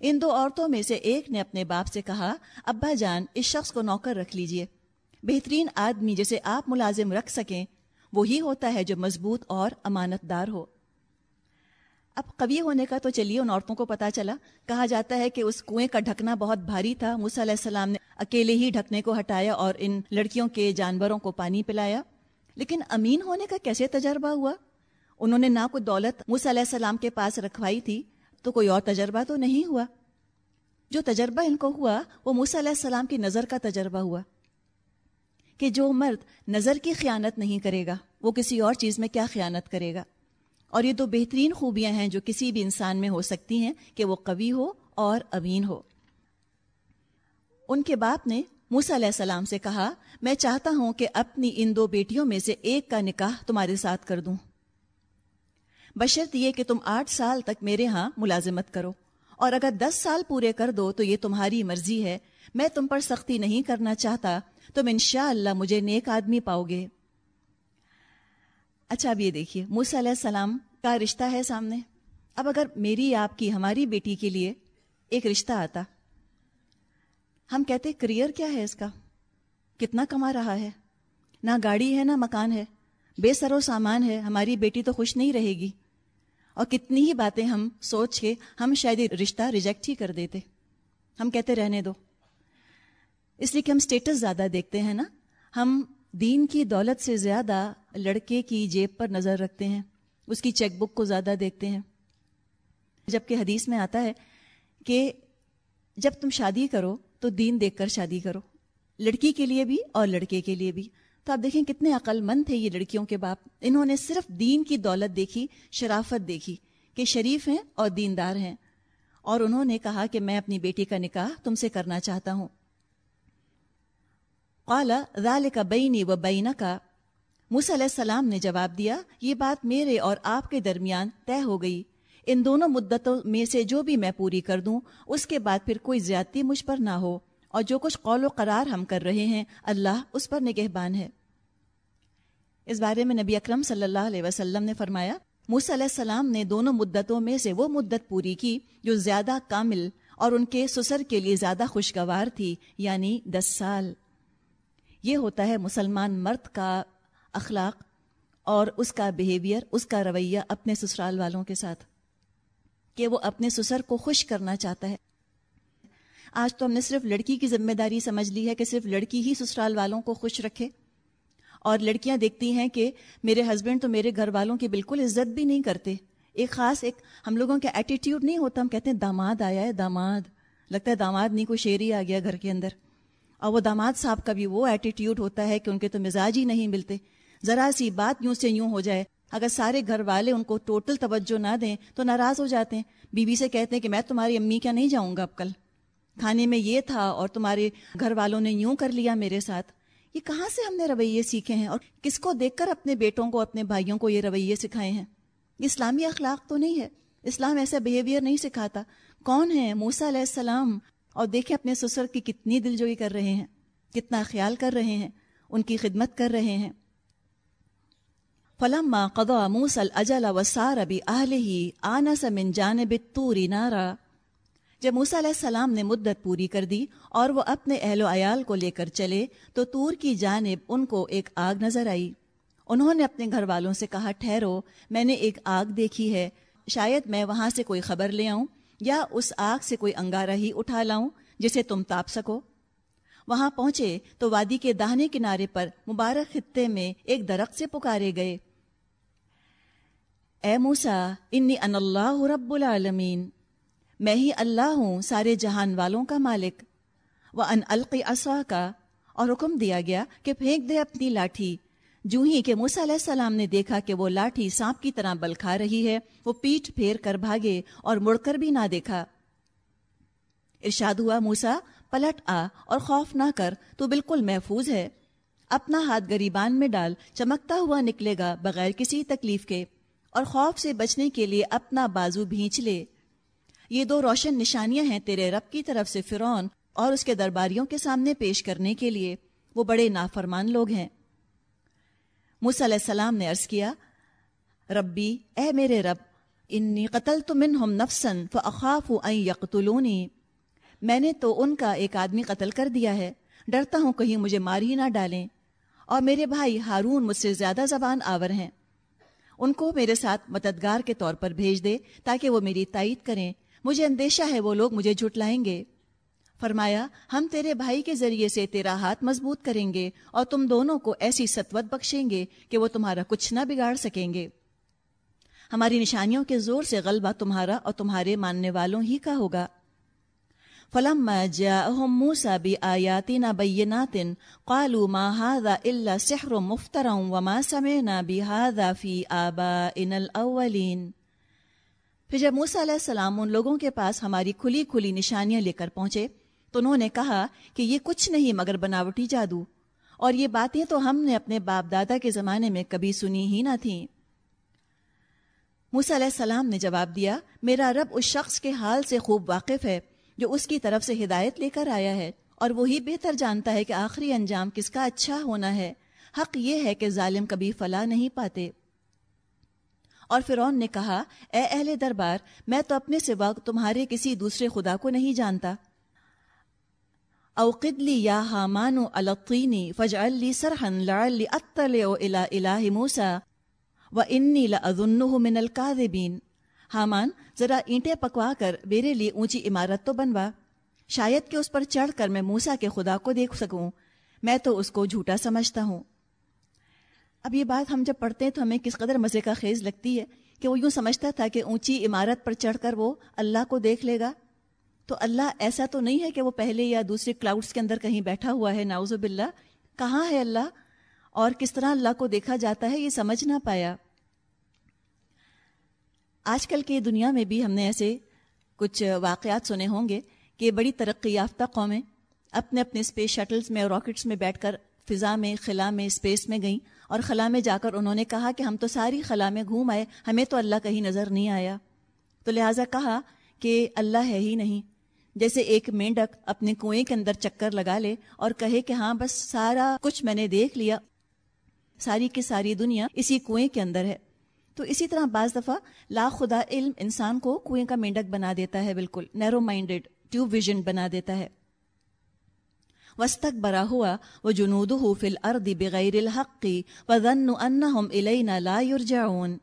ان دو عورتوں میں سے ایک نے اپنے باپ سے کہا، ابا جان، اس شخص کو نوکر رکھ لیجیے۔ بہترین آدمی جسے آپ ملازم رکھ سکیں وہی ہوتا ہے جو مضبوط اور امانت دار ہو۔ اب قوی ہونے کا تو چلیے، ان عورتوں کو پتا چلا۔ کہا جاتا ہے کہ اس کنویں کا ڈھکنا بہت بھاری تھا۔ موسیٰ علیہ السلام نے اکیلے ہی ڈھکنے کو ہٹایا اور ان لڑکیوں کے جانوروں کو پانی پلایا۔ لیکن امین ہونے کا کیسے تجربہ ہوا؟ انہوں نے نہ کوئی دولت موسیٰ علیہ السلام کے پاس رکھوائی تھی، تو کوئی اور تجربہ تو نہیں ہوا۔ جو تجربہ ان کو ہوا، وہ موسیٰ علیہ السلام کی نظر کا تجربہ ہوا۔ کہ جو مرد نظر کی خیانت نہیں کرے گا، وہ کسی اور چیز میں کیا خیانت کرے گا؟ اور یہ دو بہترین خوبیاں ہیں جو کسی بھی انسان میں ہو سکتی ہیں کہ وہ قوی ہو اور امین ہو۔ ان کے باپ نے موسا علیہ السلام سے کہا، میں چاہتا ہوں کہ اپنی ان دو بیٹیوں میں سے ایک کا نکاح تمہارے ساتھ کر دوں۔ بشرط یہ کہ تم آٹھ سال تک میرے ہاں ملازمت کرو۔ اور اگر دس سال پورے کر دو تو یہ تمہاری مرضی ہے۔ میں تم پر سختی نہیں کرنا چاہتا، تم انشاءاللہ مجھے نیک آدمی پاؤ گے۔ اچھا اب یہ دیکھیے، موسیٰ علیہ السلام کا رشتہ ہے سامنے۔ اب اگر میری آپ کی ہماری بیٹی کے لیے ایک رشتہ آتا، ہم کہتے، کریئر کیا ہے اس کا؟ کتنا کما رہا ہے؟ نہ گاڑی ہے، نہ مکان ہے۔ بے سر و سامان ہے، ہماری بیٹی تو خوش نہیں رہے گی۔ اور کتنی ہی باتیں ہم سوچ کے ہم شاید رشتہ ریجیکٹ ہی کر دیتے۔ ہم کہتے، رہنے دو۔ اس لیے کہ ہم اسٹیٹس زیادہ دیکھتے ہیں نا، ہم دین کی دولت سے زیادہ لڑکے کی جیب پر نظر رکھتے ہیں، اس کی چیک بک کو زیادہ دیکھتے ہیں۔ جبکہ حدیث میں آتا ہے کہ جب تم شادی کرو تو دین دیکھ کر شادی کرو، لڑکی کے لیے بھی اور لڑکے کے لیے بھی۔ تو آپ دیکھیں کتنے عقل مند تھے یہ لڑکیوں کے باپ۔ انہوں نے صرف دین کی دولت دیکھی، شرافت دیکھی کہ شریف ہیں اور دیندار ہیں۔ اور انہوں نے کہا کہ میں اپنی بیٹی کا نکاح تم سے کرنا چاہتا ہوں۔ قالا ذالک بینی و بینکا موسیٰ علیہ السلام نے جواب دیا، یہ بات میرے اور آپ کے درمیان طے ہو گئی۔ ان دونوں مدتوں میں سے جو بھی میں پوری کر دوں، اس کے بعد پھر کوئی زیادتی مجھ پر نہ ہو۔ اور جو کچھ قول و قرار ہم کر رہے ہیں، اللہ اس پر نگہبان ہے۔ اس بارے میں نبی اکرم صلی اللہ علیہ وسلم نے فرمایا، موسیٰ علیہ السلام نے دونوں مدتوں میں سے وہ مدت پوری کی جو زیادہ کامل اور ان کے سسر کے لیے زیادہ خوشگوار تھی یعنی دس سال۔ یہ ہوتا ہے مسلمان مرد کا اخلاق اور اس کا بیہیویئر اس کا رویہ اپنے سسرال والوں کے ساتھ، کہ وہ اپنے سسر کو خوش کرنا چاہتا ہے۔ آج تو ہم نے صرف لڑکی کی ذمہ داری سمجھ لی ہے کہ صرف لڑکی ہی سسرال والوں کو خوش رکھے۔ اور لڑکیاں دیکھتی ہیں کہ میرے ہسبینڈ تو میرے گھر والوں کی بالکل عزت بھی نہیں کرتے۔ ایک خاص، ایک ہم لوگوں کا ایٹیٹیوڈ نہیں ہوتا، ہم کہتے ہیں، داماد آیا ہے، داماد۔ لگتا ہے داماد نہیں، کوئی شیر ہی آ گیا گھر کے اندر۔ اور وہ داماد صاحب کا بھی وہ ایٹیٹیوڈ ہوتا ہے کہ ان کے تو مزاج ہی نہیں ملتے۔ ذرا سی بات یوں سے یوں ہو جائے۔ اگر سارے گھر والے ان کو ٹوٹل توجہ نہ دیں تو ناراض ہو جاتے ہیں۔ بیوی بی سے کہتے ہیں کہ میں تمہاری امی کیا نہیں جاؤں گا اب کل۔ کھانے میں یہ تھا اور تمہارے گھر والوں نے یوں کر لیا میرے ساتھ۔ یہ کہاں سے ہم نے رویے سیکھے ہیں اور کس کو دیکھ کر اپنے بیٹوں کو، اپنے بھائیوں کو یہ رویے سکھائے ہیں؟ اسلامی اخلاق تو نہیں ہے۔ اسلام ایسا بیہیویئر نہیں سکھاتا۔ کون ہے؟ موسا علیہ السلام۔ اور دیکھیں اپنے سسر کی کتنی دل جوئی کر رہے ہیں، کتنا خیال کر رہے ہیں، ان کی خدمت کر رہے ہیں۔ فلم قضا موسل اجل وسار ابھی آل ہی آنا سمن جانب توری نارا۔ جب موسا علیہ السلام نے مدت پوری کر دی اور وہ اپنے اہل و عیال کو لے کر چلے، تو تور کی جانب ان کو ایک آگ نظر آئی۔ انہوں نے اپنے گھر والوں سے کہا، ٹھہرو، میں نے ایک آگ دیکھی ہے، شاید میں وہاں سے کوئی خبر لے آؤں۔ یا اس آگ سے کوئی انگارہ ہی اٹھا لاؤں جسے تم تاپ سکو؟ وہاں پہنچے تو وادی کے داہنے کنارے پر مبارک خطے میں ایک درخت سے پکارے گئے۔ اے موسا انی ان اللہ رب العالمین۔ میں ہی اللہ ہوں، سارے جہان والوں کا مالک۔ وہ ان القی اصوا کا اور حکم دیا گیا کہ پھینک دے اپنی لاٹھی۔ جو ہی کہ موسا علیہ السلام نے دیکھا کہ وہ لاٹھی سانپ کی طرح بل کھا رہی ہے، وہ پیٹ پھیر کر بھاگے اور مڑ کر بھی نہ دیکھا۔ ارشاد ہوا موسا پلٹ آ اور خوف نہ کر، تو بالکل محفوظ ہے۔ اپنا ہاتھ گریبان میں ڈال، چمکتا ہوا نکلے گا بغیر کسی تکلیف کے اور خوف سے بچنے کے لیے اپنا بازو بھینچ لے۔ یہ دو روشن نشانیاں ہیں تیرے رب کی طرف سے فرون اور اس کے درباریوں کے سامنے پیش کرنے کے لیے۔ وہ بڑے نافرمان لوگ ہیں۔ موسی علیہ السلام نے عرض کیا، ربی، اے میرے رب، انی قتل تو من ہم نفسن فاخاف یقتلونی۔ میں نے تو ان کا ایک آدمی قتل کر دیا ہے، ڈرتا ہوں کہیں مجھے مار ہی نہ ڈالیں۔ اور میرے بھائی ہارون مجھ سے زیادہ زبان آور ہیں۔ ان کو میرے ساتھ مددگار کے طور پر بھیج دے تاکہ وہ میری تائید کریں۔ مجھے اندیشہ ہے وہ لوگ مجھے جھٹلائیں گے۔ فرمایا، ہم تیرے بھائی کے ذریعے سے تیرا ہاتھ مضبوط کریں گے اور تم دونوں کو ایسی ستوت بخشیں گے کہ وہ تمہارا کچھ نہ بگاڑ سکیں گے۔ ہماری نشانیوں کے زور سے غلبہ تمہارا اور تمہارے ماننے والوں ہی کا ہوگا۔ فلم موسا بھی آیاتی نہ بینات قالو ما هذا الا سحر مفترا وما سمعنا بهذا في آبائنا الاولین۔ پھر جب موسا علیہ السلام ان لوگوں کے پاس ہماری کھلی کھلی نشانیاں لے کر پہنچے تو انہوں نے کہا کہ یہ کچھ نہیں مگر بناوٹی جادو۔ اور یہ باتیں تو ہم نے اپنے باپ دادا کے زمانے میں کبھی سنی ہی نہ تھیں۔ موسا علیہ السلام نے جواب دیا، میرا رب اس شخص کے حال سے خوب واقف ہے جو اس کی طرف سے ہدایت لے کر آیا ہے، اور وہی بہتر جانتا ہے کہ آخری انجام کس کا اچھا ہونا ہے۔ حق یہ ہے کہ ظالم کبھی فلاح نہیں پاتے۔ اور فرون نے کہا، اے اہل دربار، میں تو اپنے سوا تمہارے کسی دوسرے خدا کو نہیں جانتا۔ اوقدلی یا حامان الطینی فج علی سرحن لعلی اطلع الى الہ موسا و انی لأظنه من القاذبین حامان ذرا اینٹیں پکوا کر میرے لیے اونچی عمارت تو بنوا۔ شاید کہ اس پر چڑھ کر میں موسا کے خدا کو دیکھ سکوں۔ میں تو اس کو جھوٹا سمجھتا ہوں۔ اب یہ بات ہم جب پڑھتے ہیں تو ہمیں کس قدر مزے کا خیز لگتی ہے کہ وہ یوں سمجھتا تھا کہ اونچی عمارت پر چڑھ کر وہ اللہ کو دیکھ لے گا۔ تو اللہ ایسا تو نہیں ہے کہ وہ پہلے یا دوسرے کلاؤڈس کے اندر کہیں بیٹھا ہوا ہے ناؤز باللہ۔ کہاں ہے اللہ؟ اور کس طرح اللہ کو دیکھا جاتا ہے یہ سمجھ نہ پایا۔ آج کل کی دنیا میں بھی ہم نے ایسے کچھ واقعات سنے ہوں گے کہ بڑی ترقی یافتہ قومیں اپنے اپنے اسپیس شٹلز میں اور راکٹس میں بیٹھ کر فضا میں، خلا میں اسپیس میں گئیں۔ اور خلا میں جا کر انہوں نے کہا کہ ہم تو ساری خلا میں گھوم آئے، ہمیں تو اللہ کہیں نظر نہیں آیا۔ تو لہٰذا کہا کہ اللہ ہے ہی نہیں۔ جیسے ایک مینڈک اپنے کنویں کے اندر چکر لگا لے اور کہے کہ ہاں بس سارا کچھ میں نے دیکھ لیا۔ ساری کی ساری دنیا اسی کنویں کے اندر ہے۔ تو اسی طرح بعض دفعہ لا خدا علم انسان کو کنویں کا مینڈک بنا دیتا ہے، بالکل نیرو مائنڈیڈ ٹیوب ویژن بنا دیتا ہے۔ وسطک برا ہوا وہ جنود ہو فل ارد بغیر الحقی وزن الینا لا یرجعون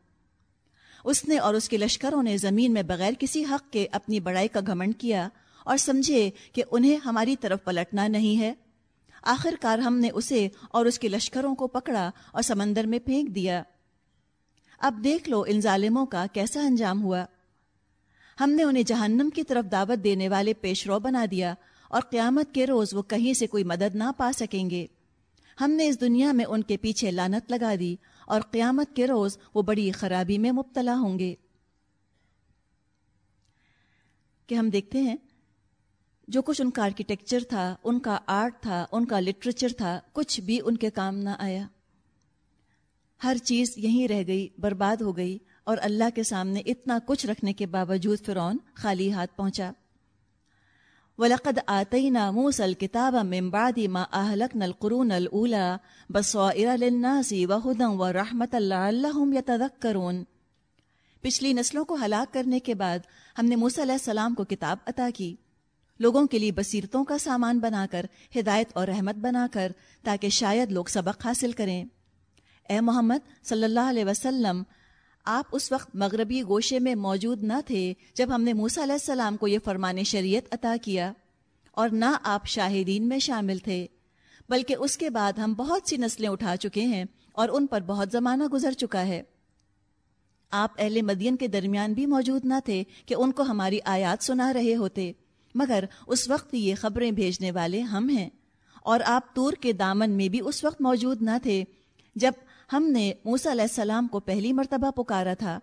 اس نے اور اس کے لشکروں نے زمین میں بغیر کسی حق کے اپنی بڑائی کا گھمنڈ کیا۔ اور سمجھے کہ انہیں ہماری طرف پلٹنا نہیں ہے۔ آخر کار ہم نے اسے اور اس کے لشکروں کو پکڑا اور سمندر میں پھینک دیا۔ اب دیکھ لو ان ظالموں کا کیسا انجام ہوا۔ ہم نے انہیں جہنم کی طرف دعوت دینے والے پیشرو بنا دیا اور قیامت کے روز وہ کہیں سے کوئی مدد نہ پا سکیں گے۔ ہم نے اس دنیا میں ان کے پیچھے لانت لگا دی اور قیامت کے روز وہ بڑی خرابی میں مبتلا ہوں گے۔ کہ ہم دیکھتے ہیں جو کچھ ان کا آرکیٹیکچر تھا، ان کا آرٹ تھا، ان کا لٹریچر تھا، کچھ بھی ان کے کام نہ آیا۔ ہر چیز یہیں رہ گئی، برباد ہو گئی اور اللہ کے سامنے اتنا کچھ رکھنے کے باوجود فرعون خالی ہاتھ پہنچا۔ وَلَقَدْ آتَيْنَا مُوسَى الْكِتَابَ مِن بَعْدِ مَا أَهْلَكْنَا الْقُرُونَ الْأُولَى بَصَائِرَ لِلنَّاسِ وَهُدًى وَرَحْمَةً لَعَلَّهُمْ يَتَذَكَّرُونَ۔ پچھلی نسلوں کو ہلاک کرنے کے بعد ہم نے موسیٰ علیہ السلام کو کتاب عطا کی۔ لوگوں کے لیے بصیرتوں کا سامان بنا کر ہدایت اور رحمت بنا کر تاکہ شاید لوگ سبق حاصل کریں۔ اے محمد صلی اللہ علیہ وسلم، آپ اس وقت مغربی گوشے میں موجود نہ تھے جب ہم نے موسیٰ علیہ السلام کو یہ فرمان شریعت عطا کیا اور نہ آپ شاہدین میں شامل تھے، بلکہ اس کے بعد ہم بہت سی نسلیں اٹھا چکے ہیں اور ان پر بہت زمانہ گزر چکا ہے۔ آپ اہل مدین کے درمیان بھی موجود نہ تھے کہ ان کو ہماری آیات سنا رہے ہوتے۔ مگر اس وقت یہ خبریں بھیجنے والے ہم ہیں۔ اور آپ تور کے دامن میں بھی اس وقت موجود نہ تھے جب ہم نے موسیٰ علیہ السلام کو پہلی مرتبہ پکارا تھا۔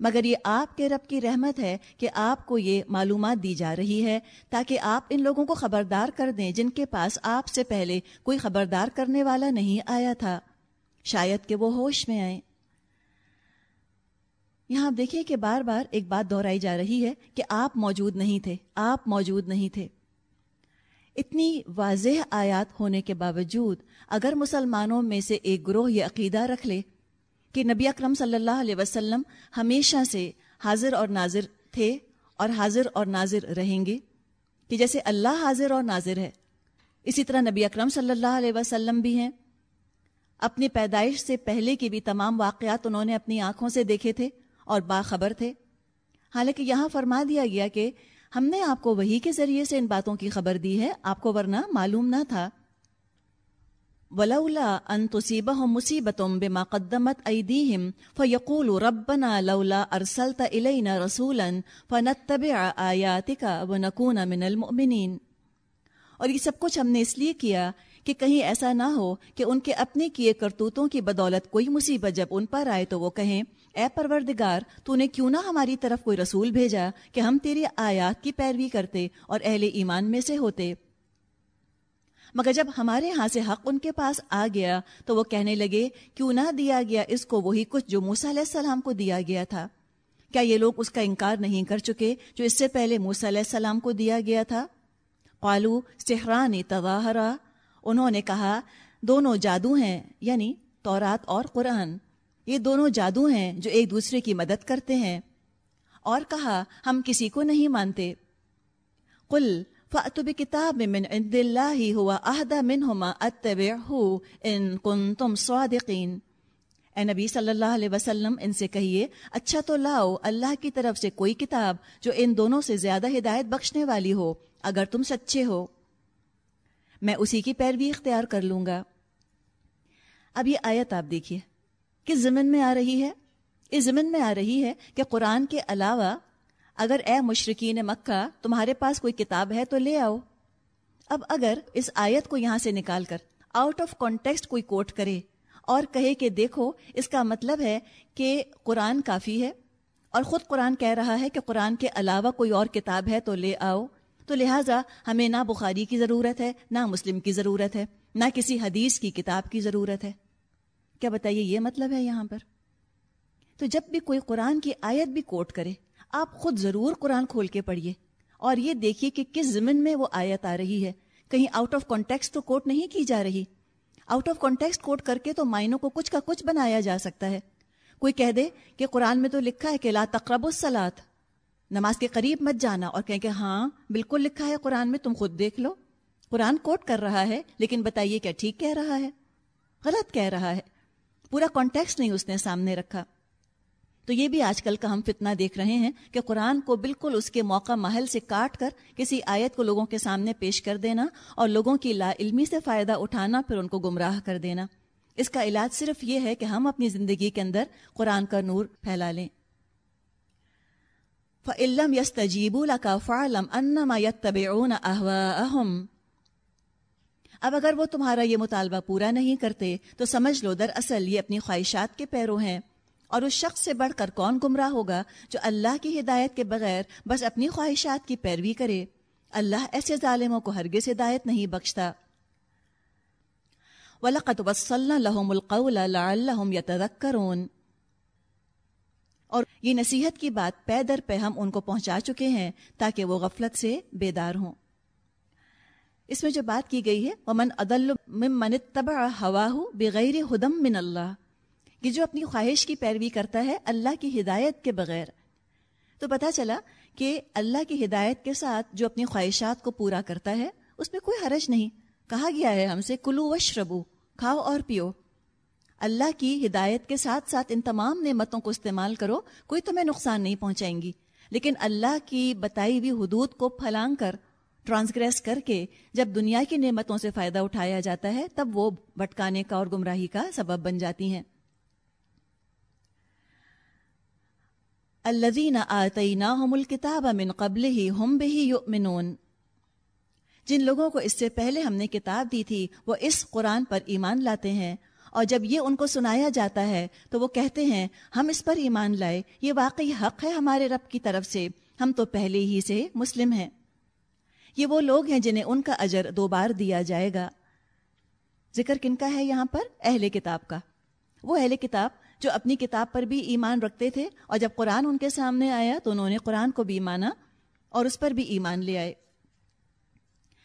مگر یہ آپ کے رب کی رحمت ہے کہ آپ کو یہ معلومات دی جا رہی ہے تاکہ آپ ان لوگوں کو خبردار کر دیں جن کے پاس آپ سے پہلے کوئی خبردار کرنے والا نہیں آیا تھا۔ شاید کہ وہ ہوش میں آئیں۔ یہاں آپ دیکھیں کہ بار بار ایک بات دہرائی جا رہی ہے کہ آپ موجود نہیں تھے، آپ موجود نہیں تھے۔ اتنی واضح آیات ہونے کے باوجود اگر مسلمانوں میں سے ایک گروہ یہ عقیدہ رکھ لے کہ نبی اکرم صلی اللہ علیہ وسلم ہمیشہ سے حاضر اور ناظر تھے اور حاضر اور ناظر رہیں گے، کہ جیسے اللہ حاضر اور ناظر ہے، اسی طرح نبی اکرم صلی اللہ علیہ وسلم بھی ہیں۔ اپنی پیدائش سے پہلے کی بھی تمام واقعات انہوں نے اپنی آنکھوں سے دیکھے تھے۔ اور باخبر تھے۔ حالانکہ یہاں فرما دیا گیا کہ ہم نے آپ کو وہی کے ذریعے سے ان باتوں کی خبر دی ہے، آپ کو ورنہ معلوم نہ تھا۔ ولولا ان تصيبهم مصیبه بما قدمت ايديهم فيقولوا ربنا لولا ارسلت الينا رسولا فنتبع اياتك ونكون من المؤمنين۔ اور یہ سب کچھ ہم نے اس لیے کیا کہ کہیں ایسا نہ ہو کہ ان کے اپنے کیے کرتوتوں کی بدولت کوئی مصیبت جب ان پر آئے تو وہ کہیں اے پروردگار، تو نے کیوں نہ ہماری طرف کوئی رسول بھیجا کہ ہم تیری آیات کی پیروی کرتے اور اہل ایمان میں سے ہوتے؟ مگر جب ہمارے ہاں سے حق ان کے پاس آ گیا، تو وہ کہنے لگے، کیوں نہ دیا گیا اس کو وہی کچھ جو موسیٰ علیہ السلام کو دیا گیا تھا؟ کیا یہ لوگ اس کا انکار نہیں کر چکے جو اس سے پہلے موسیٰ علیہ السلام کو دیا گیا تھا؟ قالو سہران تواہرا انہوں نے کہا، دونوں جادو ہیں یعنی تورات اور قرآن۔ یہ دونوں جادو ہیں جو ایک دوسرے کی مدد کرتے ہیں۔ اور کہا، ہم کسی کو نہیں مانتے۔ قل فَأْتُ بِكِتَابٍ مِّنْ عِنْدِ اللَّهِ هُوَ أَهْدَى مِنْهُمَا أَتَّبِعْهُ إِن كُنْتُمْ صَادِقِينَ اے نبی صلی اللہ علیہ وسلم، ان سے کہیے اچھا تو لاؤ، اللہ کی طرف سے کوئی کتاب جو ان دونوں سے زیادہ ہدایت بخشنے والی ہو، اگر تم سچے ہو۔ میں اسی کی پیروی اختیار کر لوں گا۔ اب یہ آیت آپ دیکھیے۔ کس زمن میں آ رہی ہے؟ اس زمن میں آ رہی ہے کہ قرآن کے علاوہ اگر اے مشرقین مکہ تمہارے پاس کوئی کتاب ہے تو لے آؤ۔ اب اگر اس آیت کو یہاں سے نکال کر آؤٹ آف کانٹیکسٹ کوئی کوٹ کرے اور کہے کہ دیکھو، اس کا مطلب ہے کہ قرآن کافی ہے اور خود قرآن کہہ رہا ہے کہ قرآن کے علاوہ کوئی اور کتاب ہے تو لے آؤ۔ تو لہٰذا ہمیں نہ بخاری کی ضرورت ہے، نہ مسلم کی ضرورت ہے، نہ کسی حدیث کی کتاب کی ضرورت ہے۔ کیا بتائیے یہ مطلب ہے یہاں پر؟ تو جب بھی کوئی قرآن کی آیت بھی کوٹ کرے، آپ خود ضرور قرآن کھول کے پڑھیے۔ اور یہ دیکھیے کہ کس زمن میں وہ آیت آ رہی ہے۔ کہیں آؤٹ آف کانٹیکس تو کوٹ نہیں کی جا رہی۔ آؤٹ آف کانٹیکس کوٹ کر کے تو مائنوں کو کچھ کا کچھ بنایا جا سکتا ہے۔ کوئی کہہ دے کہ قرآن میں تو لکھا ہے کہ لا تقرب السلات نماز کے قریب مت جانا اور کہیں کہ ہاں بالکل لکھا ہے قرآن میں، تم خود دیکھ لو۔ قرآن کوٹ کر رہا ہے، لیکن بتائیے کیا ٹھیک کہہ رہا ہے؟ غلط کہہ رہا ہے۔ پورا کانٹیکس نہیں اس نے سامنے رکھا۔ تو یہ بھی آج کل کا ہم فتنہ دیکھ رہے ہیں کہ قرآن کو بالکل اس کے موقع محل سے کاٹ کر کسی آیت کو لوگوں کے سامنے پیش کر دینا اور لوگوں کی لا علمی سے فائدہ اٹھانا، پھر ان کو گمراہ کر دینا۔ اس کا علاج صرف یہ ہے کہ ہم اپنی زندگی کے اندر قرآن کا نور پھیلا لیں۔ فعلم یس تجیب کا فعلم انما یتبعون اہواءہم اب اگر وہ تمہارا یہ مطالبہ پورا نہیں کرتے، تو سمجھ لو در اصل یہ اپنی خواہشات کے پیرو ہیں۔ اور اس شخص سے بڑھ کر کون گمراہ ہوگا جو اللہ کی ہدایت کے بغیر بس اپنی خواہشات کی پیروی کرے؟ اللہ ایسے ظالموں کو ہرگز ہدایت نہیں بخشتا۔ وَلَقَدْ وَصَّلْنَا لَهُمُ الْقَوْلَ لَعَلَّهُمْ يَتَذَكَّرُونَ۔ اور یہ نصیحت کی بات پے در پہ ہم ان کو پہنچا چکے ہیں تاکہ وہ غفلت سے بیدار ہوں۔ اس میں جو بات کی گئی ہے، ومن عدل ممن اتبع ہواہ بغیر ہدم من اللہ کہ جو اپنی خواہش کی پیروی کرتا ہے اللہ کی ہدایت کے بغیر۔ تو پتہ چلا کہ اللہ کی ہدایت کے ساتھ جو اپنی خواہشات کو پورا کرتا ہے، اس میں کوئی حرج نہیں۔ کہا گیا ہے ہم سے، کلو وشربو کھاؤ اور پیو۔ اللہ کی ہدایت کے ساتھ ساتھ ان تمام نعمتوں کو استعمال کرو، کوئی تمہیں نقصان نہیں پہنچائیں گی۔ لیکن اللہ کی بتائی ہوئی حدود کو پھلانگ کر ٹرانسگریس کر کے جب دنیا کی نعمتوں سے فائدہ اٹھایا جاتا ہے تب وہ بٹکانے کا اور گمراہی کا سبب بن جاتی ہیں الذین آتیناہم الکتاب من قبل ہی ہم بہی یؤمنون۔ جن لوگوں کو اس سے پہلے ہم نے کتاب دی تھی، وہ اس قرآن پر ایمان لاتے ہیں۔ اور جب یہ ان کو سنایا جاتا ہے، تو وہ کہتے ہیں، ہم اس پر ایمان لائے، یہ واقعی حق ہے ہمارے رب کی طرف سے، ہم تو پہلے ہی سے مسلم ہیں۔ یہ وہ لوگ ہیں جنہیں ان کا اجر دو بار دیا جائے گا۔ ذکر کن کا ہے یہاں پر؟ اہل کتاب کا۔ وہ اہل کتاب جو اپنی کتاب پر بھی ایمان رکھتے تھے اور جب قرآن ان کے سامنے آیا تو انہوں نے قرآن کو بھی مانا اور اس پر بھی ایمان لے آئے۔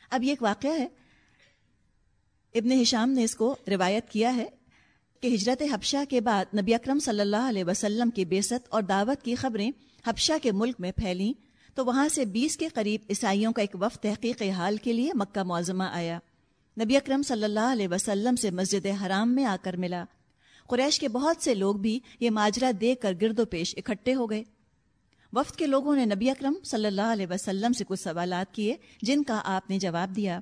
اب یہ ایک واقعہ ہے۔ ابن ہشام نے اس کو روایت کیا ہے کہ ہجرت حبشہ کے بعد نبی اکرم صلی اللہ علیہ وسلم کی بیست اور دعوت کی خبریں حبشہ کے ملک میں پھیلیں۔ تو وہاں سے بیس کے قریب عیسائیوں کا ایک وفد تحقیق حال کے لیے مکہ معظمہ آیا۔ نبی اکرم صلی اللہ علیہ وسلم سے مسجد حرام میں آ کر ملا۔ قریش کے بہت سے لوگ بھی یہ ماجرا دیکھ کر گرد و پیش اکٹھے ہو گئے۔ وفد کے لوگوں نے نبی اکرم صلی اللہ علیہ وسلم سے کچھ سوالات کیے جن کا آپ نے جواب دیا۔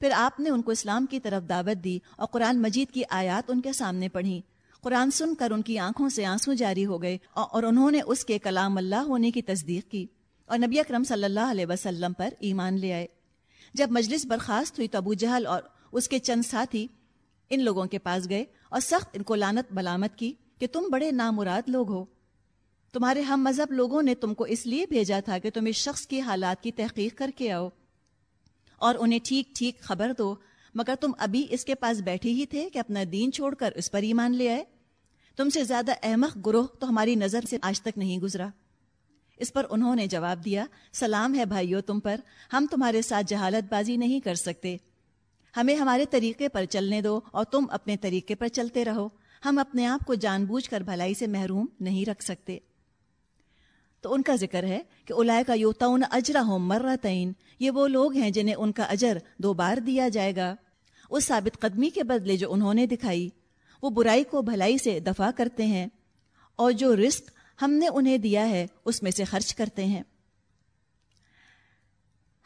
پھر آپ نے ان کو اسلام کی طرف دعوت دی اور قرآن مجید کی آیات ان کے سامنے پڑھی۔ قرآن سن کر ان کی آنکھوں سے آنسو جاری ہو گئے اور انہوں نے اس کے کلام اللہ ہونے کی تصدیق کی۔ اور نبی اکرم صلی اللہ علیہ وسلم پر ایمان لے آئے۔ جب مجلس برخاست ہوئی تو ابو جہل اور اس کے چند ساتھی ان لوگوں کے پاس گئے اور سخت ان کو لانت بلامت کی کہ تم بڑے نامراد لوگ ہو۔ تمہارے ہم مذہب لوگوں نے تم کو اس لیے بھیجا تھا کہ تم اس شخص کی حالات کی تحقیق کر کے آؤ۔ اور انہیں ٹھیک ٹھیک خبر دو، مگر تم ابھی اس کے پاس بیٹھے ہی تھے کہ اپنا دین چھوڑ کر اس پر ایمان لے آئے۔ تم سے زیادہ احمق گروہ تو ہماری نظر سے آج تک نہیں گزرا۔ اس پر انہوں نے جواب دیا، سلام ہے بھائیو تم پر، ہم تمہارے ساتھ جہالت بازی نہیں کر سکتے۔ ہمیں ہمارے طریقے پر چلنے دو اور تم اپنے طریقے پر چلتے رہو۔ ہم اپنے آپ کو جان بوجھ کر بھلائی سے محروم نہیں رکھ سکتے۔ تو ان کا ذکر ہے کہ الائے کا یوتاؤن اجرا ہو مرتعین یہ وہ لوگ ہیں جنہیں ان کا اجر دو بار دیا جائے گا۔ اس ثابت قدمی کے بدلے جو انہوں نے دکھائی، وہ برائی کو بھلائی سے دفاع کرتے ہیں اور جو رزق ہم نے انہیں دیا ہے، اس میں سے خرچ کرتے ہیں۔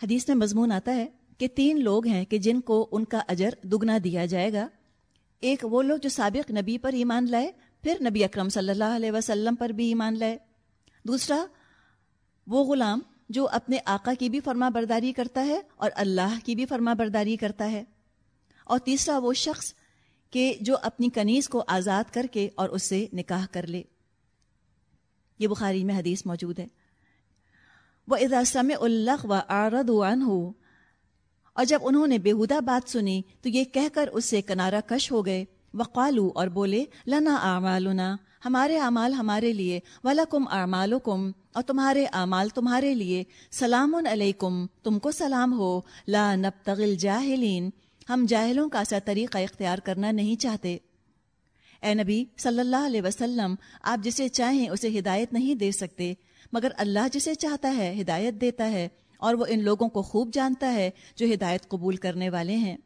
حدیث میں مضمون آتا ہے کہ تین لوگ ہیں کہ جن کو ان کا اجر دگنا دیا جائے گا۔ ایک وہ لوگ جو سابق نبی پر ایمان لائے، پھر نبی اکرم صلی اللہ علیہ وسلم پر بھی ایمان لائے۔ دوسرا، وہ غلام جو اپنے آقا کی بھی فرما برداری کرتا ہے اور اللہ کی بھی فرما برداری کرتا ہے۔ اور تیسرا وہ شخص کہ جو اپنی کنیز کو آزاد کر کے اور اس سے نکاح کر لے۔ یہ بخاری میں حدیث موجود ہے۔ وہ اداسم اللہ و آرد ہو اور جب انہوں نے بےحدہ بات سنی تو یہ کہہ کر اس سے کنارہ کش ہو گئے۔ وقالو اور بولے، لنا اعمالنا ہمارے اعمال ہمارے لیے ولکم اعمالکم اور تمہارے اعمال تمہارے لیے، سلام علیکم، تم کو سلام ہو۔ لا نبتغل جاہلین ہم جاہلوں کا ایسا طریقہ اختیار کرنا نہیں چاہتے۔ اے نبی صلی اللہ علیہ وسلم، آپ جسے چاہیں اسے ہدایت نہیں دے سکتے، مگر اللہ جسے چاہتا ہے ہدایت دیتا ہے، اور وہ ان لوگوں کو خوب جانتا ہے جو ہدایت قبول کرنے والے ہیں۔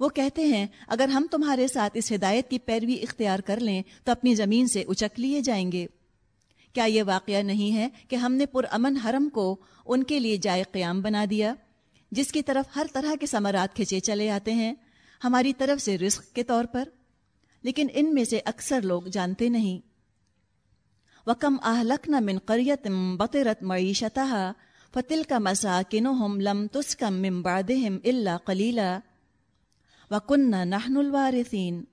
وہ کہتے ہیں، اگر ہم تمہارے ساتھ اس ہدایت کی پیروی اختیار کر لیں، تو اپنی زمین سے اچک لیے جائیں گے۔ کیا یہ واقعہ نہیں ہے کہ ہم نے پرامن حرم کو ان کے لیے جائے قیام بنا دیا، جس کی طرف ہر طرح کے ثمرات کھچے چلے آتے ہیں؟ ہماری طرف سے رزق کے طور پر؟ لیکن ان میں سے اکثر لوگ جانتے نہیں۔ وکم آہلک نہ من قریت بطرت معیشتہ فتل کا مسا کنو ہم لم تسکم ممباد اللہ کلیلہ وکن نہن الوارثین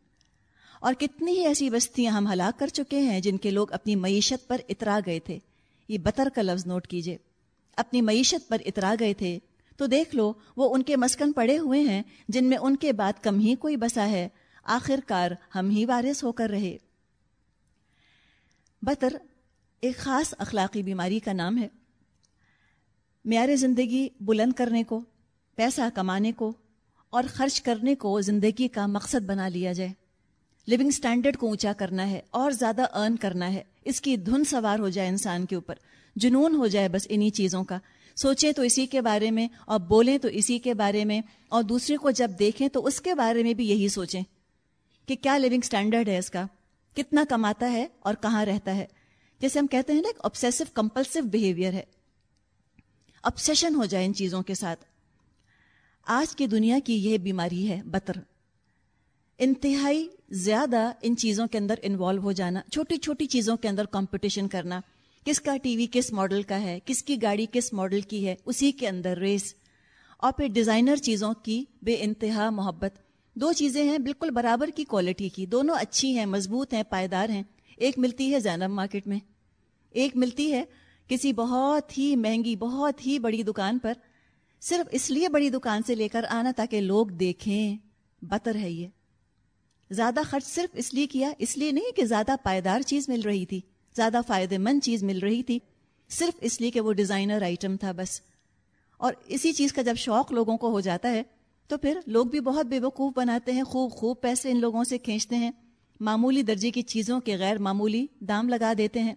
اور کتنی ہی ایسی بستیاں ہم ہلاک کر چکے ہیں جن کے لوگ اپنی معیشت پر اترا گئے تھے۔ یہ بطر کا لفظ نوٹ کیجیے۔ اپنی معیشت پر اترا گئے تھے۔ تو دیکھ لو، وہ ان کے مسکن پڑے ہوئے ہیں جن میں ان کے بعد کم ہی کوئی بسا ہے۔ آخر کار ہم ہی وارث ہو کر رہے۔ بطر ایک خاص اخلاقی بیماری کا نام ہے۔ معیار زندگی بلند کرنے کو، پیسہ کمانے کو اور خرچ کرنے کو زندگی کا مقصد بنا لیا جائے۔ لیونگ سٹینڈرڈ کو اونچا کرنا ہے اور زیادہ ارن کرنا ہے۔ اس کی دھن سوار ہو جائے انسان کے اوپر، جنون ہو جائے بس انہی چیزوں کا۔ سوچیں تو اسی کے بارے میں اور بولیں تو اسی کے بارے میں اور دوسرے کو جب دیکھیں تو اس کے بارے میں بھی یہی سوچیں۔ کہ کیا لیونگ سٹینڈرڈ ہے اس کا؟ کتنا کماتا ہے اور کہاں رہتا ہے؟ جیسے ہم کہتے ہیں نا ایک آبسیسو کمپلسو بہیویئر ہے۔ ابسیشن ہو جائے ان چیزوں کے ساتھ۔ آج کی دنیا کی یہ بیماری ہے بطر۔ انتہائی زیادہ ان چیزوں کے اندر انوالو ہو جانا، چھوٹی چھوٹی چیزوں کے اندر کمپٹیشن کرنا۔ کس کا ٹی وی کس ماڈل کا ہے؟ کس کی گاڑی کس ماڈل کی ہے؟ اسی کے اندر ریس اور پھر ڈیزائنر چیزوں کی بے انتہا محبت۔ دو چیزیں ہیں بالکل برابر کی کوالٹی کی۔ دونوں اچھی ہیں، مضبوط ہیں، پائیدار ہیں۔ ایک ملتی ہے زینب مارکیٹ میں۔ ایک ملتی ہے کسی بہت ہی مہنگی، بہت ہی بڑی دکان پر۔ صرف اس لیے بڑی دکان سے لے کر آنا تاکہ لوگ دیکھیں۔ بطر ہے یہ۔ زیادہ خرچ صرف اس لیے کیا، اس لیے نہیں کہ زیادہ پائیدار چیز مل رہی تھی، زیادہ فائدہ مند چیز مل رہی تھی۔ صرف اس لیے کہ وہ ڈیزائنر آئٹم تھا بس۔ اور اسی چیز کا جب شوق لوگوں کو ہو جاتا ہے تو پھر لوگ بھی بہت بے وقوف بناتے ہیں، خوب خوب پیسے ان لوگوں سے کھینچتے ہیں۔ معمولی درجے کی چیزوں کے غیر معمولی دام لگا دیتے ہیں۔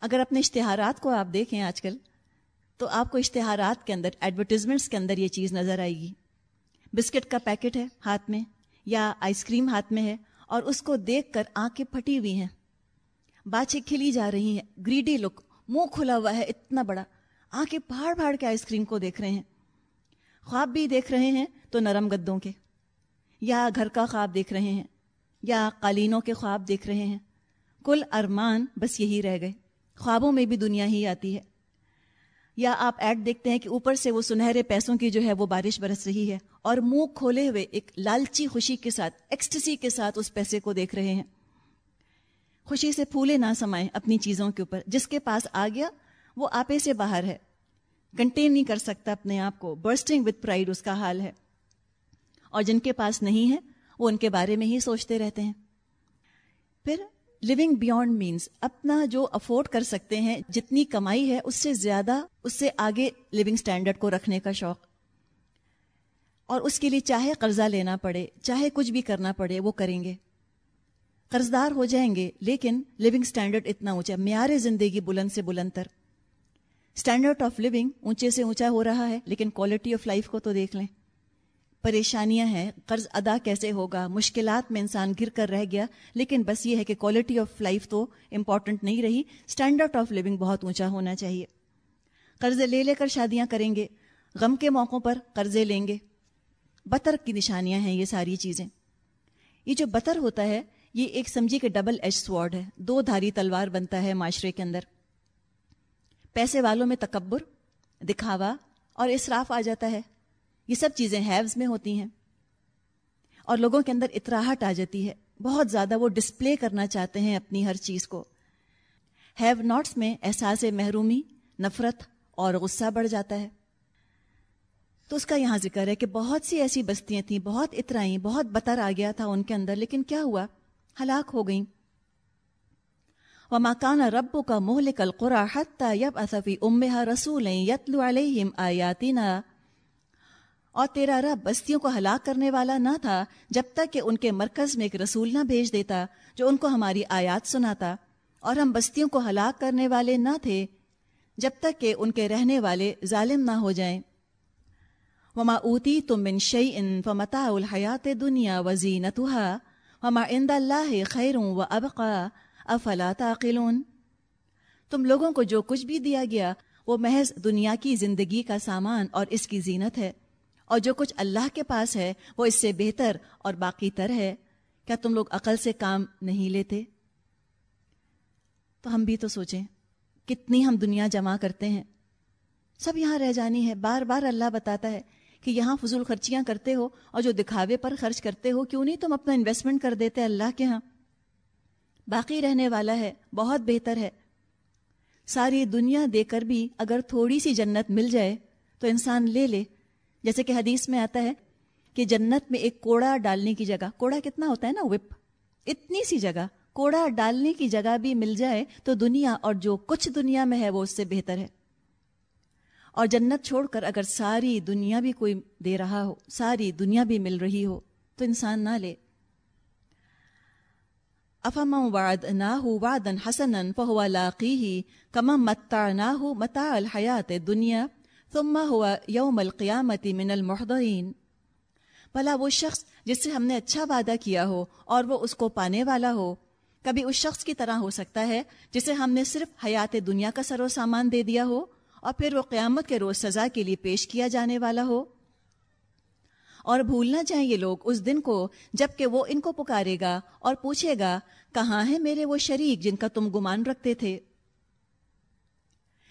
اگر اپنے اشتہارات کو آپ دیکھیں آج کل، تو آپ کو اشتہارات کے اندر ایڈورٹیزمنٹس کے اندر یہ چیز نظر آئے گی۔ بسکٹ کا پیکٹ ہے ہاتھ میں یا آئس کریم ہاتھ میں ہے اور اس کو دیکھ کر آنکھیں پھٹی ہوئی ہیں۔ باچیں کھلی جا رہی ہیں گریڈی لک منہ کھلا ہوا ہے اتنا بڑا۔ آنکھیں پہاڑ پہاڑ کے آئس کریم کو دیکھ رہے ہیں۔ خواب بھی دیکھ رہے ہیں تو نرم گدوں کے، یا گھر کا خواب دیکھ رہے ہیں، یا قالینوں کے خواب دیکھ رہے ہیں۔ کل ارمان بس یہی رہ گئے، خوابوں میں بھی دنیا ہی آتی ہے۔ یا آپ ایڈ دیکھتے ہیں کہ اوپر سے وہ سنہرے پیسوں کی جو ہے وہ بارش برس رہی ہے اور منہ کھولے ہوئے ایک لالچی خوشی کے ساتھ ایکسٹسی کے ساتھ اس پیسے کو دیکھ رہے ہیں۔ خوشی سے پھولے نہ سمائیں اپنی چیزوں کے اوپر، جس کے پاس آ گیا وہ آپے سے باہر ہے۔ کنٹین نہیں کر سکتا اپنے آپ کو. برسٹنگ وتھ پرائڈ اس کا حال ہے. اور جن کے پاس نہیں ہے، وہ ان کے بارے میں ہی سوچتے رہتے ہیں. پھر لیونگ بیونڈ مینس اپنا جو افورڈ کر سکتے ہیں، جتنی کمائی ہے، اس سے زیادہ اس سے آگے لیونگ سٹینڈرڈ کو رکھنے کا شوق. اور اس کے لیے چاہے قرضہ لینا پڑے، چاہے کچھ بھی کرنا پڑے، وہ کریں گے. قرض دار ہو جائیں گے، لیکن لیونگ سٹینڈرڈ اتنا اونچا معیار زندگی بلند سے بلند تر. اسٹینڈرڈ آف لیونگ اونچے سے اونچا ہو رہا ہے، لیکن کوالٹی آف لائف کو تو دیکھ لیں۔ پریشانیاں ہیں، قرض ادا کیسے ہوگا؟ مشکلات میں انسان گر کر رہ گیا، لیکن بس یہ ہے کہ کوالٹی آف لائف تو امپورٹنٹ نہیں رہی۔ اسٹینڈرڈ آف لیونگ بہت اونچا ہونا چاہیے۔ قرضے لے لے کر شادیاں کریں گے۔ غم کے موقعوں پر قرضے لیں گے۔ بطر کی نشانیاں ہیں یہ ساری چیزیں۔ یہ جو بطر ہوتا ہے، یہ ایک سمجھی کہ ڈبل ایچ سوارڈ ہے۔ دو دھاری تلوار بنتا ہے معاشرے کے اندر۔ پیسے والوں میں تکبر، دکھاوا اور اصراف آ جاتا ہے۔ یہ سب چیزیں ہیوز میں ہوتی ہیں۔ اور لوگوں کے اندر اطراہٹ آ جاتی ہے۔ بہت زیادہ وہ ڈسپلے کرنا چاہتے ہیں اپنی ہر چیز کو۔ ہیو ناٹس میں احساس محرومی، نفرت اور غصہ بڑھ جاتا ہے۔ تو اس کا یہاں ذکر ہے کہ بہت سی ایسی بستیاں تھیں، بہت اترائیں، بہت بتر آ گیا تھا ان کے اندر، لیکن کیا ہوا؟ ہلاک ہو گئیں۔ وما كان ربك مهلك القرى حتى يبعث في امها رسولا يتلو عليهم اياتنا اور تیرا رب بستیوں کو ہلاک کرنے والا نہ تھا جب تک کہ ان کے مرکز میں ایک رسول نہ بھیج دیتا جو ان کو ہماری آیات سناتا۔ اور ہم بستیوں کو ہلاک کرنے والے نہ تھے جب تک کہ ان کے رہنے والے ظالم نہ ہو جائیں۔ وما اوتی تم من شعی ان فمتا الحیات دنیا وزینتها وما عند اللہ خیروں و ابقا۔ افلا تعقلون؟ تم لوگوں کو جو کچھ بھی دیا گیا، وہ محض دنیا کی زندگی کا سامان اور اس کی زینت ہے۔ اور جو کچھ اللہ کے پاس ہے، وہ اس سے بہتر اور باقی تر ہے۔ کیا تم لوگ عقل سے کام نہیں لیتے؟ تو ہم بھی تو سوچیں، کتنی ہم دنیا جمع کرتے ہیں۔ سب یہاں رہ جانی ہے۔ بار بار اللہ بتاتا ہے کہ یہاں فضول خرچیاں کرتے ہو اور جو دکھاوے پر خرچ کرتے ہو، کیوں نہیں تم اپنا انویسٹمنٹ کر دیتے اللہ کے ہاں؟ باقی رہنے والا ہے، بہت بہتر ہے۔ ساری دنیا دے کر بھی اگر تھوڑی سی جنت مل جائے تو انسان لے لے۔ جیسے کہ حدیث میں آتا ہے کہ جنت میں ایک کوڑا ڈالنے کی جگہ، کوڑا کتنا ہوتا ہے نا، وپ۔ اتنی سی جگہ، کوڑا ڈالنے کی جگہ بھی مل جائے تو دنیا اور جو کچھ دنیا میں ہے وہ اس سے بہتر ہے۔ اور جنت چھوڑ کر اگر ساری دنیا بھی کوئی دے رہا ہو، ساری دنیا بھی مل رہی ہو تو انسان نہ لے۔ افم واد نہ ہو وادن حسن فہو لاقی ہی کم متا نہ ہو متا الحیات دنیا ثم ہوا یوم القیامتی من المحدین بھلا وہ شخص جس سے ہم نے اچھا وعدہ کیا ہو اور وہ اس کو پانے والا ہو، کبھی اس شخص کی طرح ہو سکتا ہے جسے ہم نے صرف حیات دنیا کا سر و سامان دے دیا ہو اور پھر وہ قیامت کے روز سزا کے لیے پیش کیا جانے والا ہو۔ اور بھولنا چاہیے لوگ اس دن کو جبکہ وہ ان کو پکارے گا اور پوچھے گا، کہاں ہیں میرے وہ شریک جن کا تم گمان رکھتے تھے؟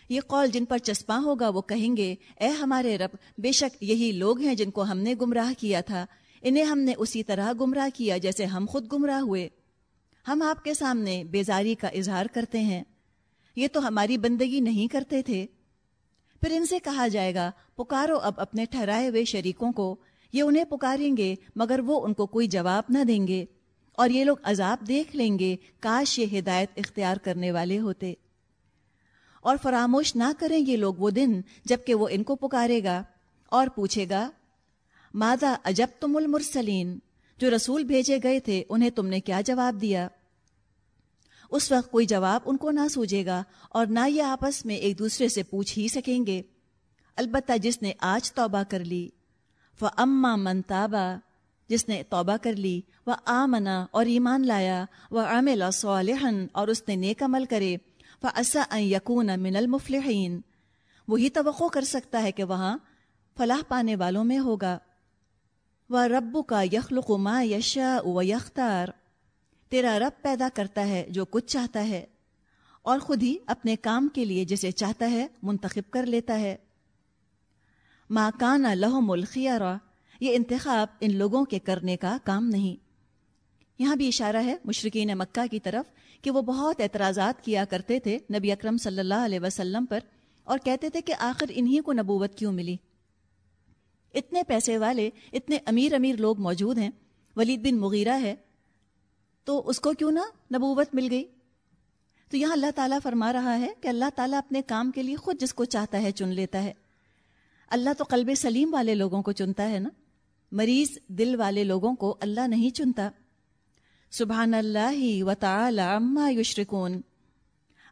یہ قول جن پر چسپاں ہوگا، وہ کہیں گے، اے ہمارے رب، بے شک یہی لوگ ہیں جن کو ہم نے گمراہ کیا تھا۔ انہیں ہم نے اسی طرح گمراہ کیا جیسے ہم خود گمراہ ہوئے۔ ہم آپ کے سامنے بیزاری کا اظہار کرتے ہیں۔ یہ تو ہماری بندگی نہیں کرتے تھے۔ پھر ان سے کہا جائے گا، پکارو اب اپنے ٹھہرائے ہوئے شریکوں کو۔ یہ انہیں پکاریں گے، مگر وہ ان کو کوئی جواب نہ دیں گے۔ اور یہ لوگ عذاب دیکھ لیں گے، کاش یہ ہدایت اختیار کرنے والے ہوتے۔ اور فراموش نہ کریں یہ لوگ وہ دن جبکہ وہ ان کو پکارے گا۔ اور پوچھے گا مادہ اجب تم المرسلین؟ جو رسول بھیجے گئے تھے، انہیں تم نے کیا جواب دیا؟ اس وقت کوئی جواب ان کو نہ سوجے گا، اور نہ یہ آپس میں ایک دوسرے سے پوچھ ہی سکیں گے۔ البتہ جس نے آج توبہ کر لی۔ وہ اما منتابا جس نے توبہ کر لی وہ آمنا اور ایمان لایا وہ عامل صالحن اور اس نے نیک عمل کرے وہ اصا یقون من المفلحین وہی توقع کر سکتا ہے کہ وہاں فلاح پانے والوں میں ہوگا۔ وہ ربو کا یخلق ما یشا و یختار تیرا رب پیدا کرتا ہے جو کچھ چاہتا ہے، اور خود ہی اپنے کام کے لیے جسے چاہتا ہے منتخب کر لیتا ہے۔ ماں کانا لہو ملخیارا یہ انتخاب ان لوگوں کے کرنے کا کام نہیں۔ یہاں بھی اشارہ ہے مشرقین مکہ کی طرف کہ وہ بہت اعتراضات کیا کرتے تھے نبی اکرم صلی اللہ علیہ وسلم پر اور کہتے تھے کہ آخر انہی کو نبوت کیوں ملی؟ اتنے پیسے والے، اتنے امیر امیر لوگ موجود ہیں، ولید بن مغیرہ ہے، تو اس کو کیوں نہ نبوت مل گئی؟ تو یہاں اللہ تعالیٰ فرما رہا ہے کہ اللہ تعالیٰ اپنے کام کے لیے خود جس کو چاہتا ہے چن لیتا ہے۔ اللہ تو قلب سلیم والے لوگوں کو چنتا ہے نا؟ مریض دل والے لوگوں کو اللہ نہیں چنتا۔ سبحان اللہ و تعالی عما یشرکون۔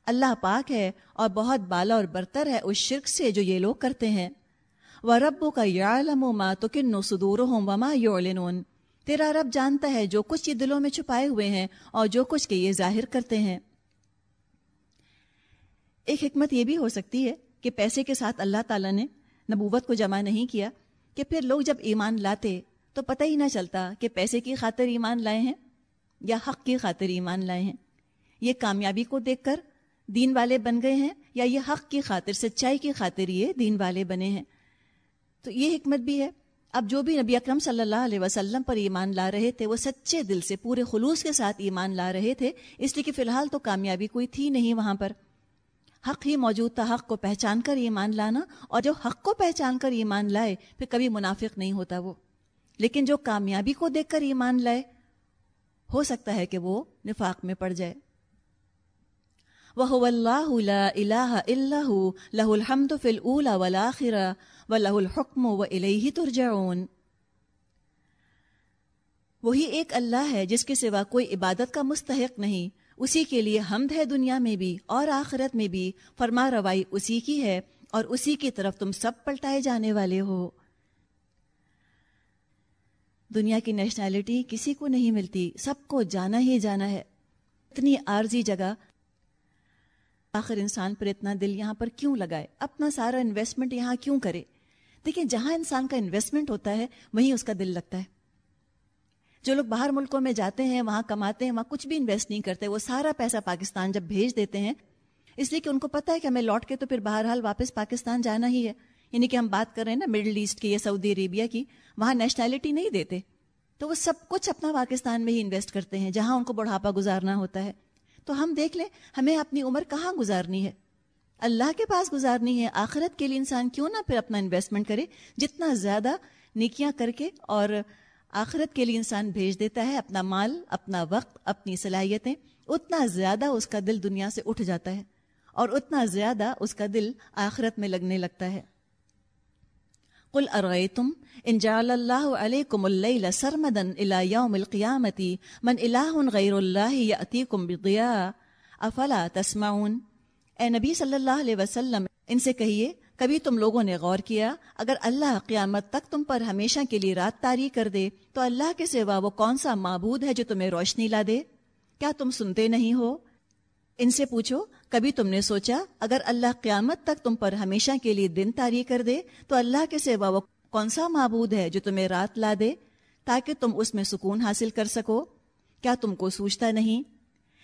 اللہ پاک ہے اور بہت بالا اور برتر ہے اس شرک سے جو یہ لوگ کرتے ہیں۔ وہ ربو کا یعلم ما تو کن سدور ہوں وما یعلنون۔ تیرا رب جانتا ہے جو کچھ یہ دلوں میں چھپائے ہوئے ہیں اور جو کچھ کے یہ ظاہر کرتے ہیں۔ ایک حکمت یہ بھی ہو سکتی ہے کہ پیسے کے ساتھ اللہ تعالیٰ نے نبوت کو جمع نہیں کیا کہ پھر لوگ جب ایمان لاتے تو پتہ ہی نہ چلتا کہ پیسے کی خاطر ایمان لائے ہیں یا حق کی خاطر ایمان لائے ہیں۔ یہ کامیابی کو دیکھ کر دین والے بن گئے ہیں یا یہ حق کی خاطر، سچائی کی خاطر یہ دین والے بنے ہیں۔ تو یہ حکمت بھی ہے۔ اب جو بھی نبی اکرم صلی اللہ علیہ وسلم پر ایمان لا رہے تھے، وہ سچے دل سے، پورے خلوص کے ساتھ ایمان لا رہے تھے، اس لیے کہ فی الحال تو کامیابی کوئی تھی نہیں وہاں پر۔ حق ہی موجود تھا، حق کو پہچان کر ایمان لانا اور جو حق کو پہچان کر ایمان لائے، پھر کبھی منافق نہیں ہوتا وہ۔ لیکن جو کامیابی کو دیکھ کر ایمان لائے، ہو سکتا ہے کہ وہ نفاق میں پڑ جائے۔ وہ اللہ اللہ اللہ لہ الحمد فل اولا ولاخر و لہ الحکم و الہی ترجعون۔ وہی ایک اللہ ہے جس کے سوا کوئی عبادت کا مستحق نہیں۔ اسی کے لیے حمد ہے دنیا میں بھی اور آخرت میں بھی، فرما روائی اسی کی ہے اور اسی کی طرف تم سب پلٹائے جانے والے ہو۔ دنیا کی نیشنلٹی کسی کو نہیں ملتی، سب کو جانا ہی جانا ہے۔ اتنی عارضی جگہ۔ آخر انسان پر اتنا دل یہاں پر کیوں لگائے؟ اپنا سارا انویسٹمنٹ یہاں کیوں کرے؟ دیکھیں، جہاں انسان کا انویسٹمنٹ ہوتا ہے، وہیں اس کا دل لگتا ہے۔ جو لوگ باہر ملکوں میں جاتے ہیں، وہاں کماتے ہیں، وہاں کچھ بھی انویسٹ نہیں کرتے، وہ سارا پیسہ پاکستان جب بھیج دیتے ہیں، اس لیے کہ ان کو پتا ہے کہ ہمیں لوٹ کے تو پھر بہرحال واپس پاکستان جانا ہی ہے۔ یعنی کہ ہم بات کر رہے ہیں نا مڈل ایسٹ کی یا سعودی عربیہ کی، وہاں نیشنلٹی نہیں دیتے۔ تو وہ سب کچھ اپنا پاکستان میں ہی انویسٹ کرتے ہیں، جہاں ان کو بڑھاپا گزارنا ہوتا ہے۔ تو ہم دیکھ لیں، ہمیں اپنی عمر کہاں گزارنی ہے؟ اللہ کے پاس گزارنی ہے، آخرت کے لیے انسان کیوں نہ پھر اپنا انویسٹمنٹ کرے، جتنا زیادہ نیکیاں کر کے اور آخرت کے لیے انسان بھیج دیتا ہے اپنا مال، اپنا وقت، اپنی صلاحیتیں، اتنا زیادہ اس کا دل دنیا سے اٹھ جاتا ہے اور اتنا زیادہ اس کا دل آخرت میں لگنے لگتا ہے۔ قل ارغیتم ان جعل اللہ علیکم اللیل سرمدا الى یوم القیامتی من الہ غیر اللہ یأتیکم بضیاء، افلا تسمعون؟ اے نبی صلی اللہ علیہ وسلم، ان سے کہیے کبھی تم لوگوں نے غور کیا؟ اگر اللہ قیامت تک تم پر ہمیشہ کے لیے رات تاری کر دے، تو اللہ کے سوا وہ کون سا معبود ہے جو تمہیں روشنی لا دے؟ کیا تم سنتے نہیں ہو؟ ان سے پوچھو، کبھی تم نے سوچا، اگر اللہ قیامت تک تم پر ہمیشہ کے لیے دن تاری کر دے، تو اللہ کے سوا وہ کون سا معبود ہے جو تمہیں رات لا دے تاکہ تم اس میں سکون حاصل کر سکو؟ کیا تم کو سوچتا نہیں؟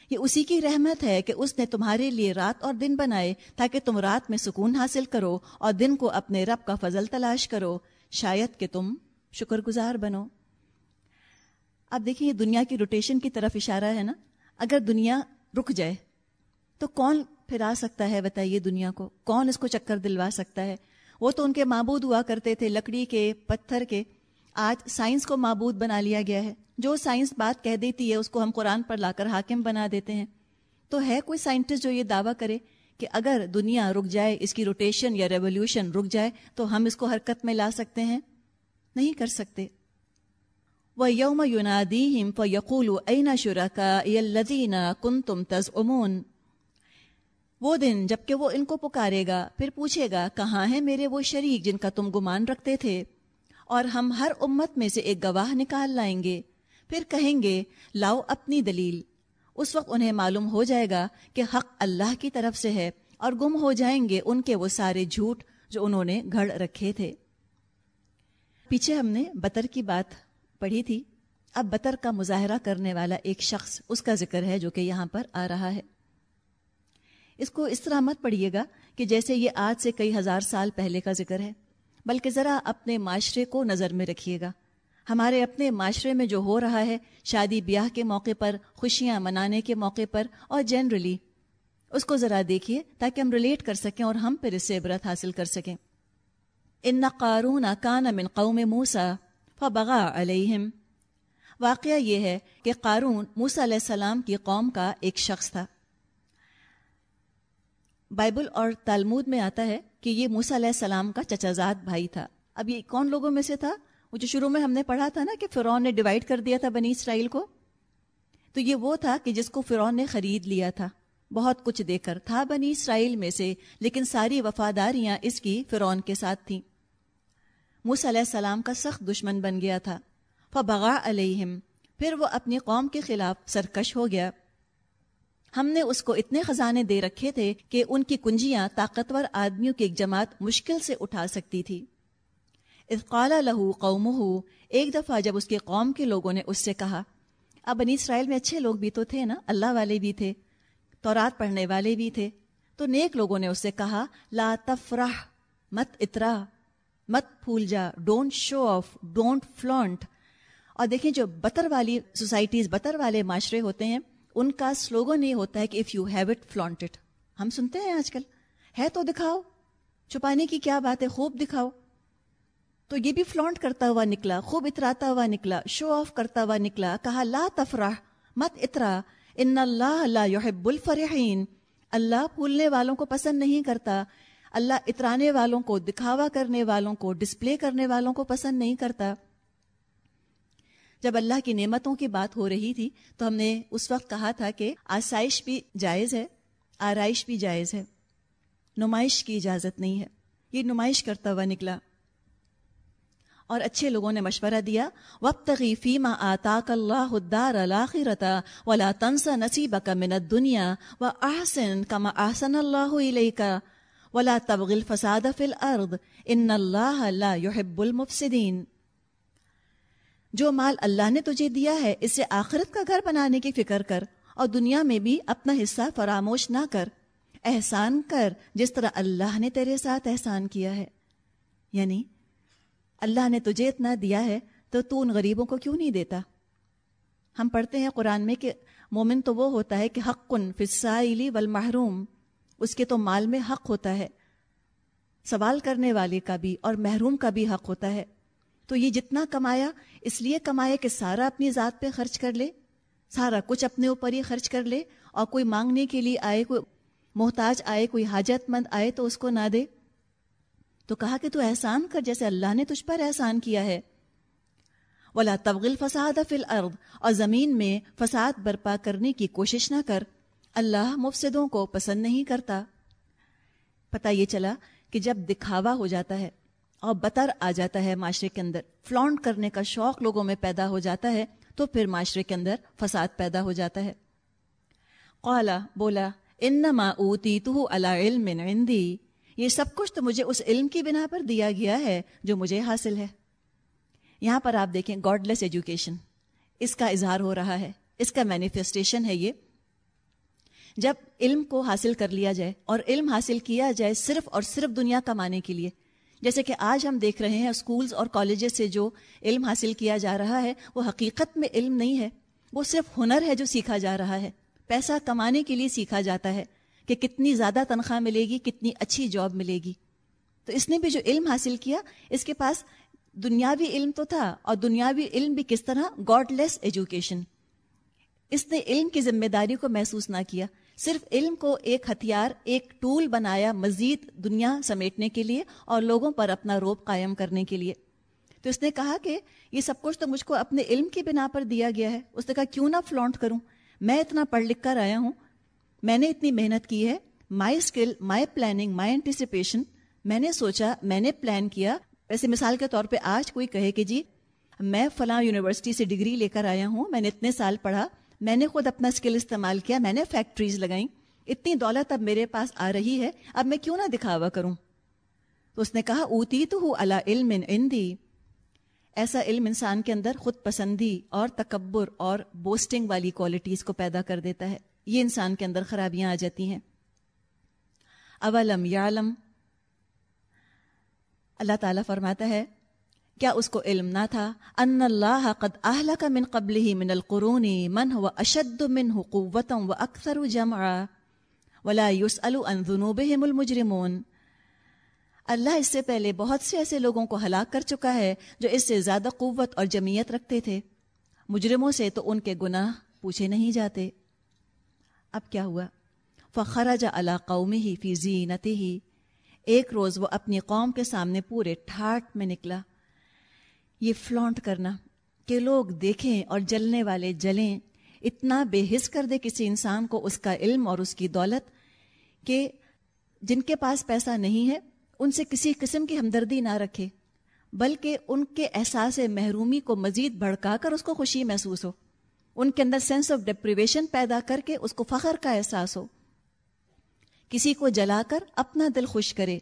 یہ اسی کی رحمت ہے کہ اس نے تمہارے لیے رات اور دن بنائے تاکہ تم رات میں سکون حاصل کرو اور دن کو اپنے رب کا فضل تلاش کرو۔ شاید کہ تم شکر گزار بنو۔ اب دیکھیں یہ دنیا کی روٹیشن کی طرف اشارہ ہے نا۔ اگر دنیا رک جائے تو کون پھرا سکتا ہے بتائیے دنیا کو؟ کون اس کو چکر دلوا سکتا ہے؟ وہ تو ان کے معبود ہوا کرتے تھے، لکڑی کے، پتھر کے۔ آج سائنس کو معبود بنا لیا گیا ہے۔ جو سائنس بات کہہ دیتی ہے، اس کو ہم قرآن پر لا کر حاکم بنا دیتے ہیں۔ تو ہے کوئی سائنٹسٹ جو یہ دعویٰ کرے کہ اگر دنیا رک جائے، اس کی روٹیشن یا ریولیوشن رک جائے، تو ہم اس کو حرکت میں لا سکتے ہیں؟ نہیں کر سکتے۔ وہ یوم یونادیم ف یقول عین شرا کا کن تم تز امون وہ دن جبکہ وہ ان کو پکارے گا، پھر پوچھے گا، کہاں ہیں میرے وہ شریک جن کا تم گمان رکھتے تھے؟ اور ہم ہر امت میں سے ایک گواہ نکال لائیں گے۔ پھر کہیں گے، لاؤ اپنی دلیل۔ اس وقت انہیں معلوم ہو جائے گا کہ حق اللہ کی طرف سے ہے اور گم ہو جائیں گے ان کے وہ سارے جھوٹ جو انہوں نے گھڑ رکھے تھے۔ پیچھے ہم نے بطر کی بات پڑھی تھی۔ اب بطر کا مظاہرہ کرنے والا ایک شخص اس کا ذکر ہے جو کہ یہاں پر آ رہا ہے۔ اس کو اس طرح مت پڑھیے گا کہ جیسے یہ آج سے کئی ہزار سال پہلے کا ذکر ہے، بلکہ ذرا اپنے معاشرے کو نظر میں رکھیے گا۔ ہمارے اپنے معاشرے میں جو ہو رہا ہے، شادی بیاہ کے موقع پر، خوشیاں منانے کے موقع پر اور جنرلی اس کو ذرا دیکھیے تاکہ ہم ریلیٹ کر سکیں اور ہم پھر اس سے عبرت حاصل کر سکیں۔ ان قارون کان من قوم موسا فبغا علیہم واقعہ یہ ہے کہ قارون موسا علیہ السلام کی قوم کا ایک شخص تھا۔ بائبل اور تالمود میں آتا ہے کہ یہ موسا علیہ السلام کا چچازاد بھائی تھا۔ اب یہ کون لوگوں میں سے تھا؟ وہ جو شروع میں ہم نے پڑھا تھا نا کہ فرعون نے ڈیوائڈ کر دیا تھا بنی اسرائیل کو، تو یہ وہ تھا کہ جس کو فرعون نے خرید لیا تھا۔ بہت کچھ دے کر تھا بنی اسرائیل میں سے، لیکن ساری وفاداریاں اس کی فرعون کے ساتھ تھیں۔ موس علیہ السلام کا سخت دشمن بن گیا تھا۔ فبغا علیہم، پھر وہ اپنی قوم کے خلاف سرکش ہو گیا۔ ہم نے اس کو اتنے خزانے دے رکھے تھے کہ ان کی کنجیاں طاقتور آدمیوں کی ایک جماعت مشکل سے اٹھا سکتی تھی۔ اقال لہو قوم ایک دفعہ جب اس کے قوم کے لوگوں نے اس سے کہا، اب بنی اسرائیل میں اچھے لوگ بھی تو تھے نا، اللہ والے بھی تھے، تورات پڑھنے والے بھی تھے، تو نیک لوگوں نے اس سے کہا، لا تفرح، مت اترا، مت پھول جا don't show off don't flaunt اور دیکھیں جو بطر والی سوسائٹیز بطر والے معاشرے ہوتے ہیں، ان کا سلوگن یہ ہوتا ہے کہ if you have it flaunt it ہم سنتے ہیں آج کل، ہے تو دکھاؤ، چھپانے کی کیا بات ہے، خوب دکھاؤ۔ تو یہ بھی فلانٹ کرتا ہوا نکلا، خوب اتراتا ہوا نکلا شو آف کرتا ہوا نکلا، کہا، لا تفرح، مت اترا، ان اللہ لا يحب الفرحین۔ اللہ پھولنے والوں کو پسند نہیں کرتا، اللہ اترانے والوں کو، دکھاوا کرنے والوں کو ڈسپلے کرنے والوں کو پسند نہیں کرتا۔ جب اللہ کی نعمتوں کی بات ہو رہی تھی، تو ہم نے اس وقت کہا تھا کہ آسائش بھی جائز ہے، آرائش بھی جائز ہے۔ نمائش کی اجازت نہیں ہے۔ یہ نمائش کرتا ہوا نکلا۔ اور اچھے لوگوں نے مشورہ دیا وقت فیما آتا اللہ الدار الآخرتا ولا تنسا نصیب کا منت دنیا و احسن کما احسن اللہ علیہ کا ولا تبغل فساد فل ارد ان اللہ لا يحب المفسدین۔ جو مال اللہ نے تجھے دیا ہے، اسے آخرت کا گھر بنانے کی فکر کر اور دنیا میں بھی اپنا حصہ فراموش نہ کر۔ احسان کر، جس طرح اللہ نے تیرے ساتھ احسان کیا ہے۔ یعنی اللہ نے تجھے اتنا دیا ہے تو تو ان غریبوں کو کیوں نہیں دیتا؟ ہم پڑھتے ہیں قرآن میں کہ مومن تو وہ ہوتا ہے کہ حق فسائلی والمحروم، اس کے تو مال میں حق ہوتا ہے۔ سوال کرنے والے کا بھی اور محروم کا بھی حق ہوتا ہے۔ تو یہ جتنا کمایا، اس لیے کمایا کہ سارا اپنی ذات پہ خرچ کر لے، سارا کچھ اپنے اوپر ہی خرچ کر لے اور کوئی مانگنے کے لیے آئے کوئی محتاج، آئے کوئی حاجت مند آئے تو اس کو نہ دے۔ تو کہا کہ تو احسان کر جیسے اللہ نے تجھ پر احسان کیا ہے۔ ولا تبغل فساد فل ارد اور زمین میں فساد برپا کرنے کی کوشش نہ کر۔ اللہ مفسدوں کو پسند نہیں کرتا۔ پتہ یہ چلا کہ جب دکھاوا ہو جاتا ہے اور بطر آ جاتا ہے معاشرے کے اندر، فلانٹ کرنے کا شوق لوگوں میں پیدا ہو جاتا ہے، تو پھر معاشرے کے اندر فساد پیدا ہو جاتا ہے۔ قالا بولا، انما اوتیتہ علی علم عندی۔ یہ سب کچھ تو مجھے اس علم کی بنا پر دیا گیا ہے جو مجھے حاصل ہے۔ یہاں پر آپ دیکھیں گاڈ لیس ایجوکیشن اس کا اظہار ہو رہا ہے، اس کا مینیفیسٹیشن ہے یہ۔ جب علم کو حاصل کر لیا جائے اور علم حاصل کیا جائے صرف اور صرف دنیا کمانے کے لیے، جیسے کہ آج ہم دیکھ رہے ہیں اسکولز اور کالجز سے جو علم حاصل کیا جا رہا ہے، وہ حقیقت میں علم نہیں ہے، وہ صرف ہنر ہے جو سیکھا جا رہا ہے۔ پیسہ کمانے کے لیے سیکھا جاتا ہے۔ کہ کتنی زیادہ تنخواہ ملے گی، کتنی اچھی جاب ملے گی۔ تو اس نے بھی جو علم حاصل کیا، اس کے پاس دنیاوی علم تو تھا اور دنیاوی علم بھی کس طرح؟ گاڈ لیس ایجوکیشن اس نے علم کی ذمہ داری کو محسوس نہ کیا۔ صرف علم کو ایک ہتھیار، ایک ٹول بنایا مزید دنیا سمیٹنے کے لیے اور لوگوں پر اپنا روپ قائم کرنے کے لیے۔ تو اس نے کہا کہ یہ سب کچھ تو مجھ کو اپنے علم کی بنا پر دیا گیا ہے۔ اس نے کہا، کیوں نہ فلانٹ کروں؟ میں اتنا پڑھ لکھ کر آیا ہوں میں نے اتنی محنت کی ہے my skill my planning my anticipation میں نے سوچا، میں نے پلان کیا۔ ویسے مثال کے طور پہ آج کوئی کہے کہ جی میں فلاں یونیورسٹی سے ڈگری لے کر آیا ہوں، میں نے اتنے سال پڑھا، میں نے خود اپنا اسکل استعمال کیا، میں نے فیکٹریز لگائیں۔ اتنی دولت اب میرے پاس آ رہی ہے، اب میں کیوں نہ دکھاوا کروں؟ تو اس نے کہا اوتی تو ہوں اللہ علم اندی ایسا علم انسان کے اندر خود پسندی اور تکبر اور بوسٹنگ والی کوالٹیز کو پیدا کر دیتا ہے۔ یہ انسان کے اندر خرابیاں آ جاتی ہیں۔ اولم یا اللہ تعالیٰ فرماتا ہے، کیا اس کو علم نہ تھا؟ ان اللہ قد اہلک من قبلہ من القرون من هو اشد منه قوتا واکثر جمعا ولا يسأل عن ذنوبهم المجرمون۔ اللہ اس سے پہلے بہت سے ایسے لوگوں کو ہلاک کر چکا ہے جو اس سے زیادہ قوت اور جمعیت رکھتے تھے۔ مجرموں سے تو ان کے گناہ پوچھے نہیں جاتے۔ اب کیا ہوا؟ فخرج علی قومه فی زینته ایک روز وہ اپنی قوم کے سامنے پورے ٹھاٹ میں نکلا۔ یہ فلانٹ کرنا کہ لوگ دیکھیں اور جلنے والے جلیں۔ اتنا بے حص کر دے کسی انسان کو اس کا علم اور اس کی دولت کہ جن کے پاس پیسہ نہیں ہے، ان سے کسی قسم کی ہمدردی نہ رکھے، بلکہ ان کے احساس محرومی کو مزید بھڑکا کر اس کو خوشی محسوس ہو۔ ان کے اندر سینس آف ڈپریویشن پیدا کر کے اس کو فخر کا احساس ہو۔ کسی کو جلا کر اپنا دل خوش کرے۔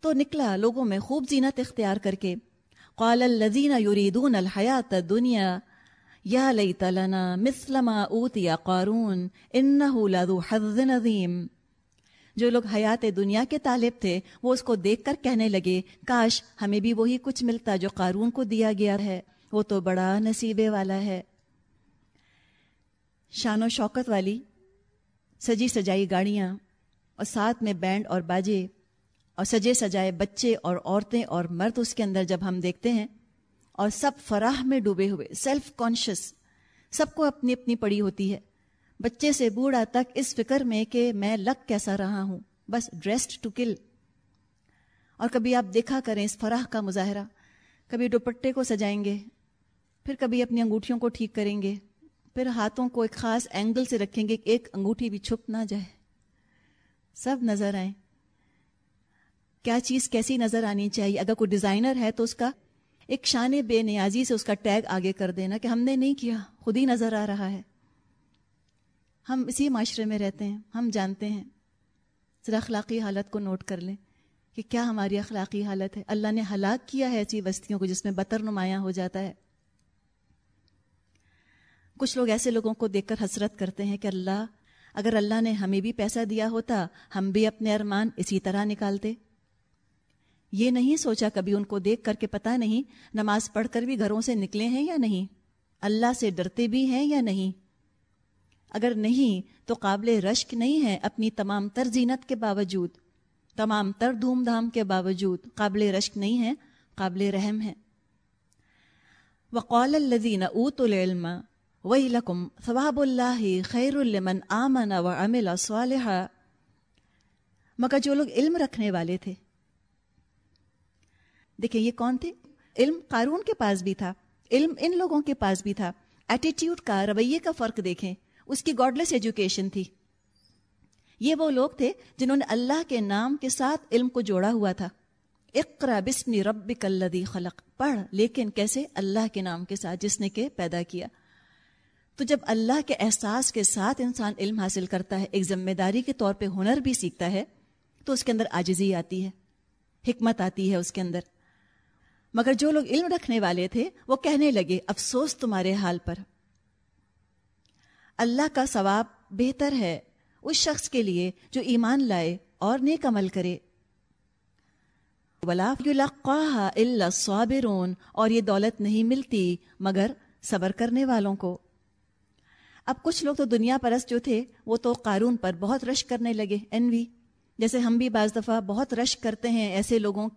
تو نکلا لوگوں میں خوب زینت اختیار کر کے۔ قال الذين يريدون الحياة الدنيا يا ليت لنا مثل ما اوتي قارون انه لذو حظ جو لوگ حیات دنیا کے طالب تھے، وہ اس کو دیکھ کر کہنے لگے، کاش ہمیں بھی وہی کچھ ملتا جو قارون کو دیا گیا ہے۔ وہ تو بڑا نصیبے والا ہے۔ شان و شوکت والی، سجی سجائی گاڑیاں، اور ساتھ میں بینڈ اور باجے، اور سجے سجائے بچے اور عورتیں اور مرد اس کے اندر جب ہم دیکھتے ہیں، اور سب فراہ میں ڈوبے ہوئے سیلف کانشیس سب کو اپنی اپنی پڑی ہوتی ہے۔ بچے سے بوڑھا تک اس فکر میں کہ میں لگ کیسا رہا ہوں، بس ڈریسڈ ٹو کل اور کبھی آپ دیکھا کریں اس فراہ کا مظاہرہ، کبھی دوپٹے کو سجائیں گے، پھر کبھی اپنی انگوٹھیوں کو ٹھیک کریں گے۔ پھر ہاتھوں کو ایک خاص اینگل سے رکھیں گے کہ ایک انگوٹھی بھی چھپ نہ جائے۔ سب نظر آئیں۔ کیا چیز کیسی نظر آنی چاہیے؟ اگر کوئی ڈیزائنر ہے تو اس کا ایک شان بے نیازی سے اس کا ٹیگ آگے کر دینا کہ ہم نے نہیں کیا، خود ہی نظر آ رہا ہے۔ ہم اسی معاشرے میں رہتے ہیں، ہم جانتے ہیں۔ ذرا اخلاقی حالت کو نوٹ کر لیں کہ کیا ہماری اخلاقی حالت ہے۔ اللہ نے ہلاک کیا ہے ایسی بستیوں کو جس میں بطر نمایاں ہو جاتا ہے۔ کچھ لوگ ایسے لوگوں کو دیکھ کر حسرت کرتے ہیں کہ اللہ، اگر اللہ نے ہمیں بھی پیسہ دیا ہوتا، ہم بھی اپنے ارمان اسی طرح نکالتے۔ یہ نہیں سوچا کبھی ان کو دیکھ کر کے پتا نہیں نماز پڑھ کر بھی گھروں سے نکلے ہیں یا نہیں، اللہ سے ڈرتے بھی ہیں یا نہیں۔ اگر نہیں تو قابل رشک نہیں ہے اپنی تمام تر زینت کے باوجود، تمام تر دھوم دھام کے باوجود قابل رشک نہیں ہے، قابل رحم ہے۔ وقال الذين اوتوا العلم ويلكم ثواب الله خير لمن آمن وعمل صالحا۔ مگر جو لوگ علم رکھنے والے تھے۔ دیکھیں یہ کون تھے؟ علم قارون کے پاس بھی تھا۔ علم ان لوگوں کے پاس بھی تھا۔ ایٹیٹیوڈ کا، رویے کا فرق دیکھیں۔ اس کی گاڈلیس ایجوکیشن تھی۔ یہ وہ لوگ تھے جنہوں نے اللہ کے نام کے ساتھ علم کو جوڑا ہوا تھا۔ اقرا بسم رب کلدی خلق۔ پڑھ، لیکن کیسے؟ اللہ کے نام کے ساتھ جس نے کہ پیدا کیا۔ تو جب اللہ کے احساس کے ساتھ انسان علم حاصل کرتا ہے، ایک ذمہ داری کے طور پہ ہنر بھی سیکھتا ہے، تو اس کے اندر آجزی آتی ہے، حکمت آتی ہے اس کے اندر۔ مگر جو لوگ علم رکھنے والے تھے، وہ کہنے لگے، افسوس تمہارے حال پر۔ اللہ کا ثواب بہتر ہے اس شخص کے لیے جو ایمان لائے اور نیک عمل کرے۔ صابرون اور یہ دولت نہیں ملتی مگر صبر کرنے والوں کو۔ اب کچھ لوگ تو دنیا پرست جو تھے، وہ تو قارون پر بہت رش کرنے لگے این وی جیسے ہم بھی بعض دفعہ بہت رش کرتے ہیں ایسے لوگوں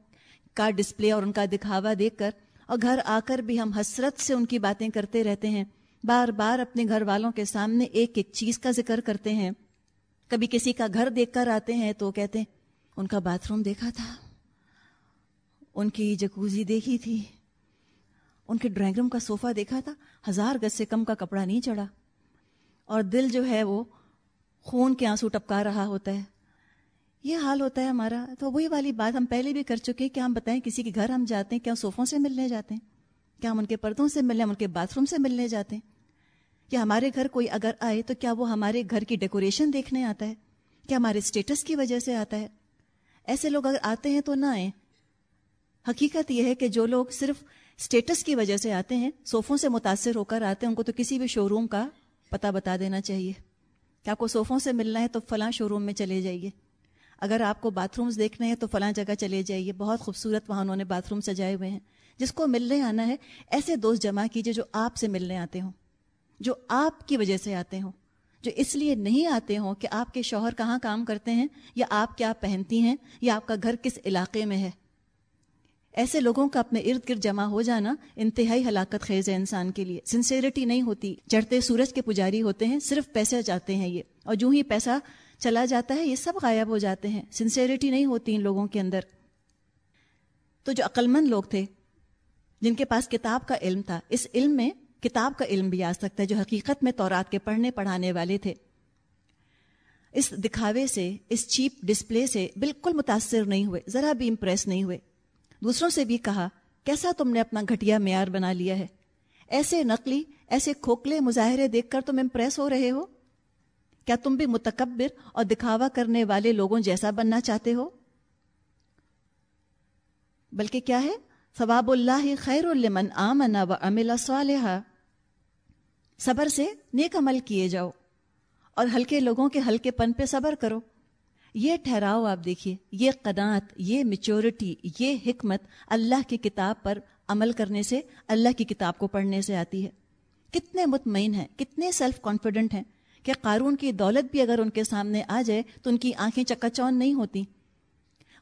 کا ڈسپلے اور ان کا دکھاوا دیکھ کر، اور گھر آ کر بھی ہم حسرت سے ان کی باتیں کرتے رہتے ہیں۔ بار بار اپنے گھر والوں کے سامنے ایک ایک چیز کا ذکر کرتے ہیں۔ کبھی کسی کا گھر دیکھ کر آتے ہیں تو کہتے ہیں، ان کا باتھ روم دیکھا تھا۔ ان کی جکوزی دیکھی تھی۔ ان کے ڈرائنگ روم کا صوفہ دیکھا تھا۔ ہزار گز سے کم کا کپڑا نہیں چڑھا۔ اور دل جو ہے وہ خون کے آنسو ٹپکا رہا ہوتا ہے۔ یہ حال ہوتا ہے ہمارا۔ تو وہی والی بات ہم پہلے بھی کر چکے کہ ہم بتائیں کسی کے گھر ہم جاتے ہیں، کیا صوفوں سے ملنے جاتے ہیں؟ کیا ہم ان کے پردوں سے ملنے، ہم ان کے باتھ روم سے ملنے جاتے ہیں؟ کیا ہمارے گھر کوئی اگر آئے تو کیا وہ ہمارے گھر کی ڈیکوریشن دیکھنے آتا ہے؟ کیا ہمارے اسٹیٹس کی وجہ سے آتا ہے؟ ایسے لوگ اگر آتے ہیں تو نہ آئیں۔ حقیقت یہ ہے کہ جو لوگ صرف اسٹیٹس کی وجہ سے آتے ہیں، صوفوں سے متاثر ہو کر آتے ہیں، ان کو تو کسی بھی شو روم کا پتہ بتا دینا چاہیے کیا کو صوفوں سے ملنا ہے تو فلاں شو روم میں چلے جائیے۔ اگر آپ کو باتھ رومز دیکھنے ہیں تو فلاں جگہ چلے جائیے۔ بہت خوبصورت وہاں انہوں نے باتھ روم سجائے ہوئے ہیں۔ جس کو ملنے آنا ہے، ایسے دوست جمع کیجیے جو آپ سے ملنے آتے ہوں، جو آپ کی وجہ سے آتے ہوں، جو اس لیے نہیں آتے ہوں کہ آپ کے شوہر کہاں کام کرتے ہیں یا آپ کیا پہنتی ہیں یا آپ کا گھر کس علاقے میں ہے۔ ایسے لوگوں کا اپنے ارد گرد جمع ہو جانا انتہائی ہلاکت خیز ہے انسان کے لیے۔ سنسیریٹی نہیں ہوتی۔ چڑھتے سورج کے پجاری ہوتے ہیں، صرف پیسے جاتے ہیں یہ۔ اور جو ہی پیسہ چلا جاتا ہے، یہ سب غائب ہو جاتے ہیں۔ سنسیریٹی نہیں ہوتی ان لوگوں کے اندر۔ تو جو عقلمند لوگ تھے، جن کے پاس کتاب کا علم تھا، اس علم میں کتاب کا علم بھی آ سکتا ہے، جو حقیقت میں تورات کے پڑھنے، پڑھانے والے تھے۔ اس دکھاوے سے، اس چیپ ڈسپلے سے بالکل متاثر نہیں ہوئے، ذرا بھی امپریس نہیں ہوئے۔ دوسروں سے بھی کہا، کیسا تم نے اپنا گھٹیا معیار بنا لیا ہے؟ ایسے نقلی، ایسے کھوکھلے مظاہرے دیکھ کر تم امپریس ہو رہے ہو؟ کیا تم بھی متکبر اور دکھاوا کرنے والے لوگوں جیسا بننا چاہتے ہو؟ بلکہ کیا ہے؟ ثواب اللہ خیر المن آمن و امل صالحہ صبر سے نیک عمل کیے جاؤ اور ہلکے لوگوں کے ہلکے پن پہ صبر کرو۔ یہ ٹھہراؤ آپ دیکھیے، یہ قداعت یہ میچورٹی یہ حکمت اللہ کی کتاب پر عمل کرنے سے، اللہ کی کتاب کو پڑھنے سے آتی ہے۔ کتنے مطمئن ہیں، کتنے سیلف کانفیڈنٹ ہیں کہ قارون کی دولت بھی اگر ان کے سامنے آ جائے تو ان کی آنکھیں چکا چون نہیں ہوتی۔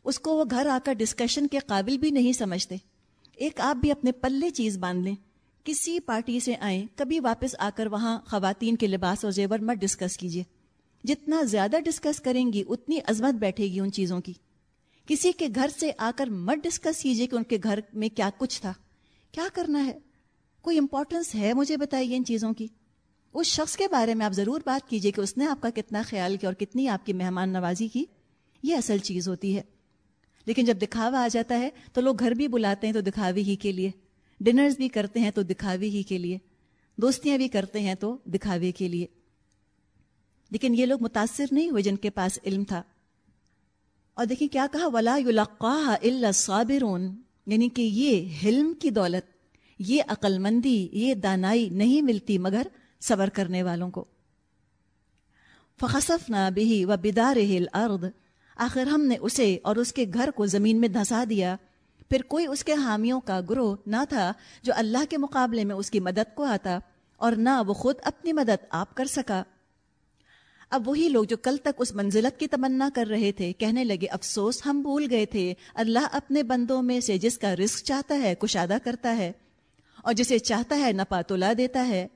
اس کو وہ گھر آ کر ڈسکشن کے قابل بھی نہیں سمجھتے۔ ایک آپ بھی اپنے پلے چیز باندھ لیں۔ کسی پارٹی سے آئیں، کبھی واپس آ کر وہاں خواتین کے لباس اور زیور مت ڈسکس کیجیے جتنا زیادہ ڈسکس کریں گی، اتنی عظمت بیٹھے گی ان چیزوں کی۔ کسی کے گھر سے آ کر مت ڈسکس کیجیے کہ ان کے گھر میں کیا کچھ تھا۔ کیا کرنا ہے؟ کوئی امپورٹنس ہے مجھے بتائیے ان چیزوں کی؟ اس شخص کے بارے میں آپ ضرور بات کیجیے کہ اس نے آپ کا کتنا خیال کیا اور کتنی آپ کی مہمان نوازی کی۔ یہ اصل چیز ہوتی ہے۔ لیکن جب دکھاوا آ جاتا ہے تو لوگ گھر بھی بلاتے ہیں تو دکھاوی ہی کے لیے۔ ڈنرز بھی کرتے ہیں تو دکھاوی ہی کے لیے۔ دوستیاں بھی کرتے ہیں تو دکھاوے کے لیے۔ لیکن یہ لوگ متاثر نہیں ہوئے جن کے پاس علم تھا۔ اور دیکھیں کیا کہا؟ ولا الا صابرون۔ یعنی کہ یہ حلم کی دولت، یہ عقل مندی یہ دانائی نہیں ملتی مگر صبر کرنے والوں کو۔ فخصف نہ بھی و بدار ارد آخر ہم نے اسے اور اس کے گھر کو زمین میں دھسا دیا۔ پھر کوئی اس کے حامیوں کا گروہ نہ تھا جو اللہ کے مقابلے میں اس کی مدد کو آتا اور نہ وہ خود اپنی مدد آپ کر سکا۔ اب وہی لوگ جو کل تک اس منزلت کی تمنا کر رہے تھے، کہنے لگے، افسوس، ہم بھول گئے تھے۔ اللہ اپنے بندوں میں سے جس کا رزق چاہتا ہے، کشادہ کرتا ہے اور جسے چاہتا ہے نپا تولا دیتا ہے۔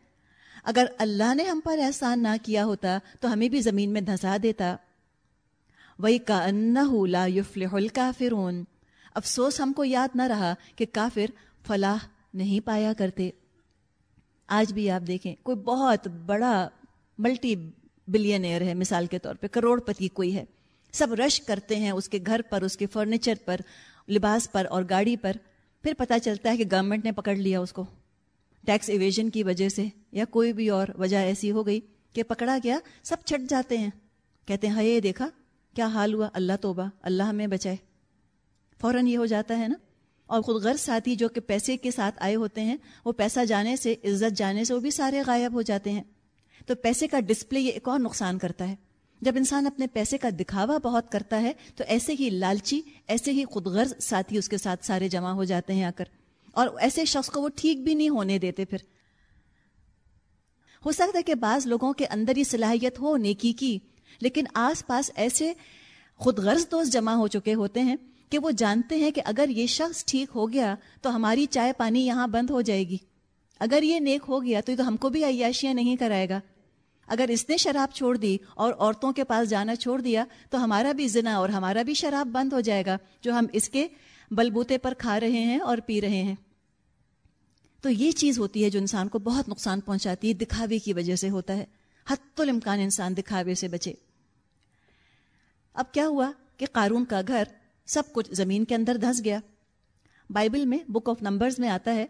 اگر اللہ نے ہم پر احسان نہ کیا ہوتا، تو ہمیں بھی زمین میں دھسا دیتا۔ وہی کا لا یفلح الکافرون بلینئر ہے، مثال کے طور پہ کروڑ پتی کوئی ہے۔ سب رش کرتے ہیں اس کے گھر پر، اس کے فرنیچر پر، لباس پر اور گاڑی پر۔ پھر پتہ چلتا ہے کہ گورنمنٹ نے پکڑ لیا اس کو۔ ٹیکس ایویژن کی وجہ سے یا کوئی بھی اور وجہ ایسی ہو گئی کہ پکڑا گیا، سب چھٹ جاتے ہیں۔ کہتے ہیں یہ دیکھا، کیا حال ہوا؟ اللہ توبہ، اللہ ہمیں بچائے۔ فوراً یہ ہو جاتا ہے نا۔ اور خود غرض ساتھی جو کہ پیسے کے ساتھ آئے ہوتے ہیں، وہ پیسہ جانے سے، عزت جانے سے وہ بھی سارے غائب ہو جاتے ہیں۔ تو پیسے کا ڈسپلے یہ ایک اور نقصان کرتا ہے۔ جب انسان اپنے پیسے کا دکھاوا بہت کرتا ہے، تو ایسے ہی لالچی، ایسے ہی خود غرض ساتھی اس کے ساتھ سارے جمع ہو جاتے ہیں آ کر اور ایسے شخص کو وہ ٹھیک بھی نہیں ہونے دیتے پھر۔ ہو سکتا ہے کہ بعض لوگوں کے اندر ہی صلاحیت ہو، نیکی کی، لیکن آس پاس ایسے خود غرض دوست جمع ہو چکے ہوتے ہیں کہ وہ جانتے ہیں کہ اگر یہ شخص ٹھیک ہو گیا تو ہماری چائے پانی یہاں بند ہو جائے گی۔ اگر یہ نیک ہو گیا تو یہ تو ہم کو بھی عیاشیاں نہیں کرائے گا۔ اگر اس نے شراب چھوڑ دی اور عورتوں کے پاس جانا چھوڑ دیا تو ہمارا بھی زنا اور ہمارا بھی شراب بند ہو جائے گا جو ہم اس کے بلبوتے پر کھا رہے ہیں اور پی رہے ہیں۔ تو یہ چیز ہوتی ہے جو انسان کو بہت نقصان پہنچاتی ہے، دکھاوے کی وجہ سے ہوتا ہے۔ حت الامکان انسان دکھاوے سے بچے۔ اب کیا ہوا کہ قارون کا گھر سب کچھ زمین کے اندر دھس گیا۔ بائبل میں بک آف نمبرز میں آتا ہے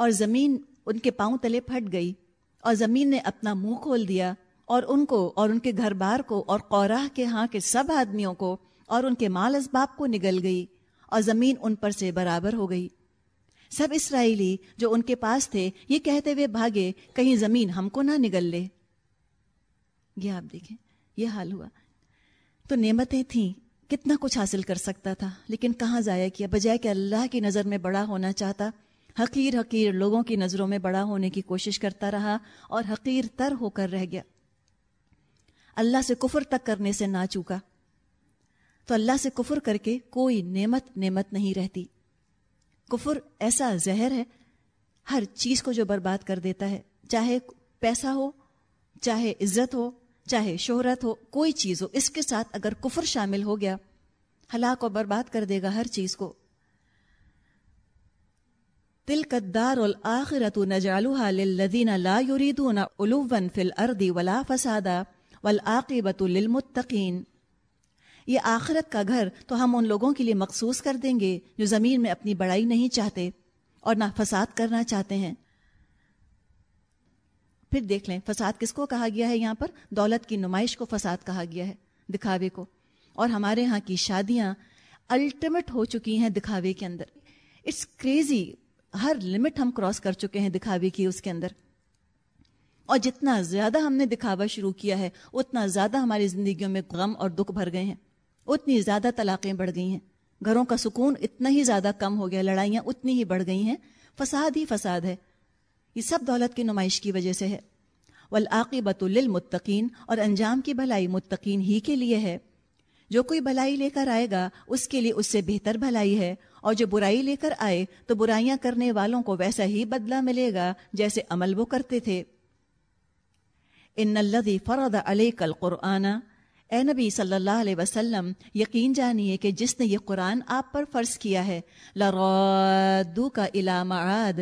اور زمین ان کے پاؤں تلے پھٹ گئی اور زمین نے اپنا منہ کھول دیا اور ان کو اور ان کے گھر بار کو اور قوراہ کے ہاں کے سب آدمیوں کو اور ان کے مال اسباب کو نگل گئی اور زمین ان پر سے برابر ہو گئی۔ سب اسرائیلی جو ان کے پاس تھے، یہ کہتے ہوئے بھاگے، کہیں زمین ہم کو نہ نگل لے۔ یہ آپ دیکھیں، یہ حال ہوا۔ تو نعمتیں تھیں، کتنا کچھ حاصل کر سکتا تھا، لیکن کہاں ضائع کیا؟ بجائے کہ اللہ کی نظر میں بڑا ہونا چاہتا۔ حقیر حقیر لوگوں کی نظروں میں بڑا ہونے کی کوشش کرتا رہا اور حقیر تر ہو کر رہ گیا۔ اللہ سے کفر تک کرنے سے نہ چوکا۔ تو اللہ سے کفر کر کے کوئی نعمت نعمت نہیں رہتی۔ کفر ایسا زہر ہے، ہر چیز کو جو برباد کر دیتا ہے، چاہے پیسہ ہو، چاہے عزت ہو، چاہے شہرت ہو، کوئی چیز ہو، اس کے ساتھ اگر کفر شامل ہو گیا، ہلاک اور برباد کر دے گا ہر چیز کو۔ تل قدار الآخرت نجعلها للذین لا يريدون علوا في الارض ولا فسادا والعاقبت للمتقین۔ یہ آخرت کا گھر تو ہم ان لوگوں کے لیے مخصوص کر دیں گے جو زمین میں اپنی بڑائی نہیں چاہتے اور نہ فساد کرنا چاہتے ہیں۔ پھر دیکھ لیں، فساد کس کو کہا گیا ہے یہاں پر؟ دولت کی نمائش کو فساد کہا گیا ہے دکھاوے کو۔ اور ہمارے ہاں کی شادیاں الٹیمیٹ ہو چکی ہیں دکھاوے کے اندر۔ اٹس کریزی ہر لمٹ ہم کراس کر چکے ہیں دکھاوے کی اس کے اندر۔ اور جتنا زیادہ ہم نے دکھاوا شروع کیا ہے، اتنا زیادہ ہماری زندگیوں میں غم اور دکھ بھر گئے ہیں۔ اتنی زیادہ طلاقیں بڑھ گئی ہیں۔ گھروں کا سکون اتنا ہی زیادہ کم ہو گیا، لڑائیاں اتنی ہی بڑھ گئی ہیں۔ فساد ہی فساد ہے۔ یہ سب دولت کی نمائش کی وجہ سے ہے۔ والعاقبت للمتقین اور انجام کی بھلائی متقین ہی کے لیے ہے۔ جو کوئی بھلائی لے کر آئے گا، اس کے لیے اس سے بہتر بھلائی ہے۔ اور جو برائی لے کر آئے، تو برائیاں کرنے والوں کو ویسا ہی بدلہ ملے گا جیسے عمل وہ کرتے تھے۔ ان الذي فرض عليك القرآن۔ اے نبی صلی اللہ علیہ وسلم، یقین جانیے کہ جس نے یہ قرآن آپ پر فرض کیا ہے لرادو کا معاد۔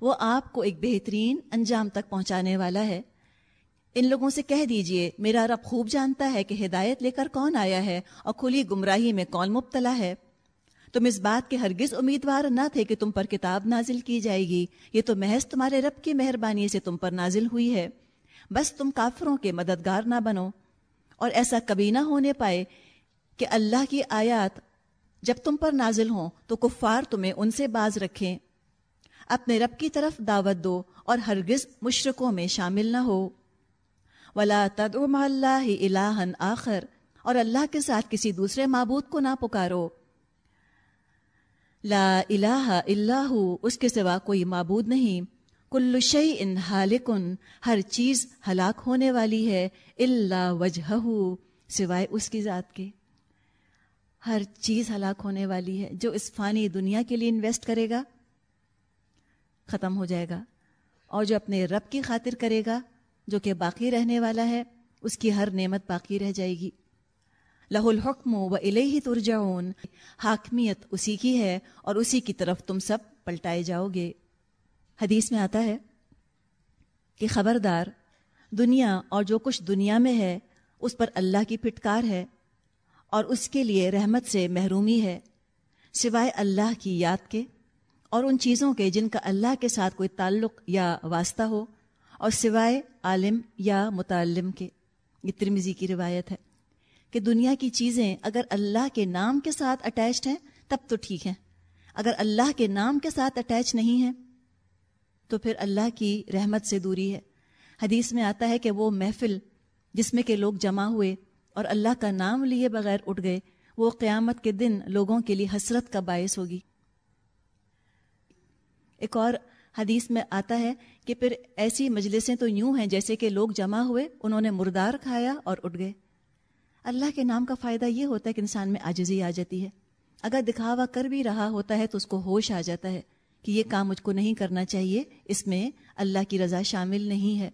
وہ آپ کو ایک بہترین انجام تک پہنچانے والا ہے۔ ان لوگوں سے کہہ دیجیے، میرا رب خوب جانتا ہے کہ ہدایت لے کر کون آیا ہے اور کھلی گمراہی میں کون مبتلا ہے۔ تم اس بات کے ہرگز امیدوار نہ تھے کہ تم پر کتاب نازل کی جائے گی۔ یہ تو محض تمہارے رب کی مہربانی سے تم پر نازل ہوئی ہے۔ بس تم کافروں کے مددگار نہ بنو۔ اور ایسا کبھی نہ ہونے پائے کہ اللہ کی آیات جب تم پر نازل ہوں تو کفار تمہیں ان سے باز رکھیں۔ اپنے رب کی طرف دعوت دو اور ہرگز مشرقوں میں شامل نہ ہو۔ ولا تدعو اللہ الہا آخر۔ اور اللہ کے ساتھ کسی دوسرے معبود کو نہ پکارو۔ لا الہ الا ہو اس کے سوا کوئی معبود نہیں۔ کل شعی ان حالکن ہر چیز ہلاک ہونے والی ہے۔ اللہ وجہ سوائے اس کی ذات کے۔ ہر چیز ہلاک ہونے والی ہے۔ جو اس فانی دنیا کے لیے انویسٹ کرے گا، ختم ہو جائے گا۔ اور جو اپنے رب کی خاطر کرے گا جو کہ باقی رہنے والا ہے، اس کی ہر نعمت باقی رہ جائے گی۔ لہ الحکم و الہی ترجعون۔ حاکمیت اسی کی ہے اور اسی کی طرف تم سب پلٹائے جاؤ گے۔ حدیث میں آتا ہے کہ خبردار، دنیا اور جو کچھ دنیا میں ہے، اس پر اللہ کی پھٹکار ہے اور اس کے لیے رحمت سے محرومی ہے۔ سوائے اللہ کی یاد کے اور ان چیزوں کے جن کا اللہ کے ساتھ کوئی تعلق یا واسطہ ہو، اور سوائے عالم یا متعلم کے، یہ ترمیزی کی روایت ہے کہ دنیا کی چیزیں اگر اللہ کے نام کے ساتھ اٹیچڈ ہیں، تب تو ٹھیک ہیں۔ اگر اللہ کے نام کے ساتھ اٹیچ نہیں ہیں، تو پھر اللہ کی رحمت سے دوری ہے۔ حدیث میں آتا ہے کہ وہ محفل جس میں کہ لوگ جمع ہوئے اور اللہ کا نام لیے بغیر اٹھ گئے، وہ قیامت کے دن لوگوں کے لیے حسرت کا باعث ہوگی۔ ایک اور حدیث میں آتا ہے کہ پھر ایسی مجلسیں تو یوں ہیں جیسے کہ لوگ جمع ہوئے، انہوں نے مردار کھایا اور اٹھ گئے۔ اللہ کے نام کا فائدہ یہ ہوتا ہے کہ انسان میں آجزی آ جاتی ہے۔ اگر دکھاوا کر بھی رہا ہوتا ہے تو اس کو ہوش آ جاتا ہے کہ یہ کام مجھ کو نہیں کرنا چاہیے، اس میں اللہ کی رضا شامل نہیں ہے۔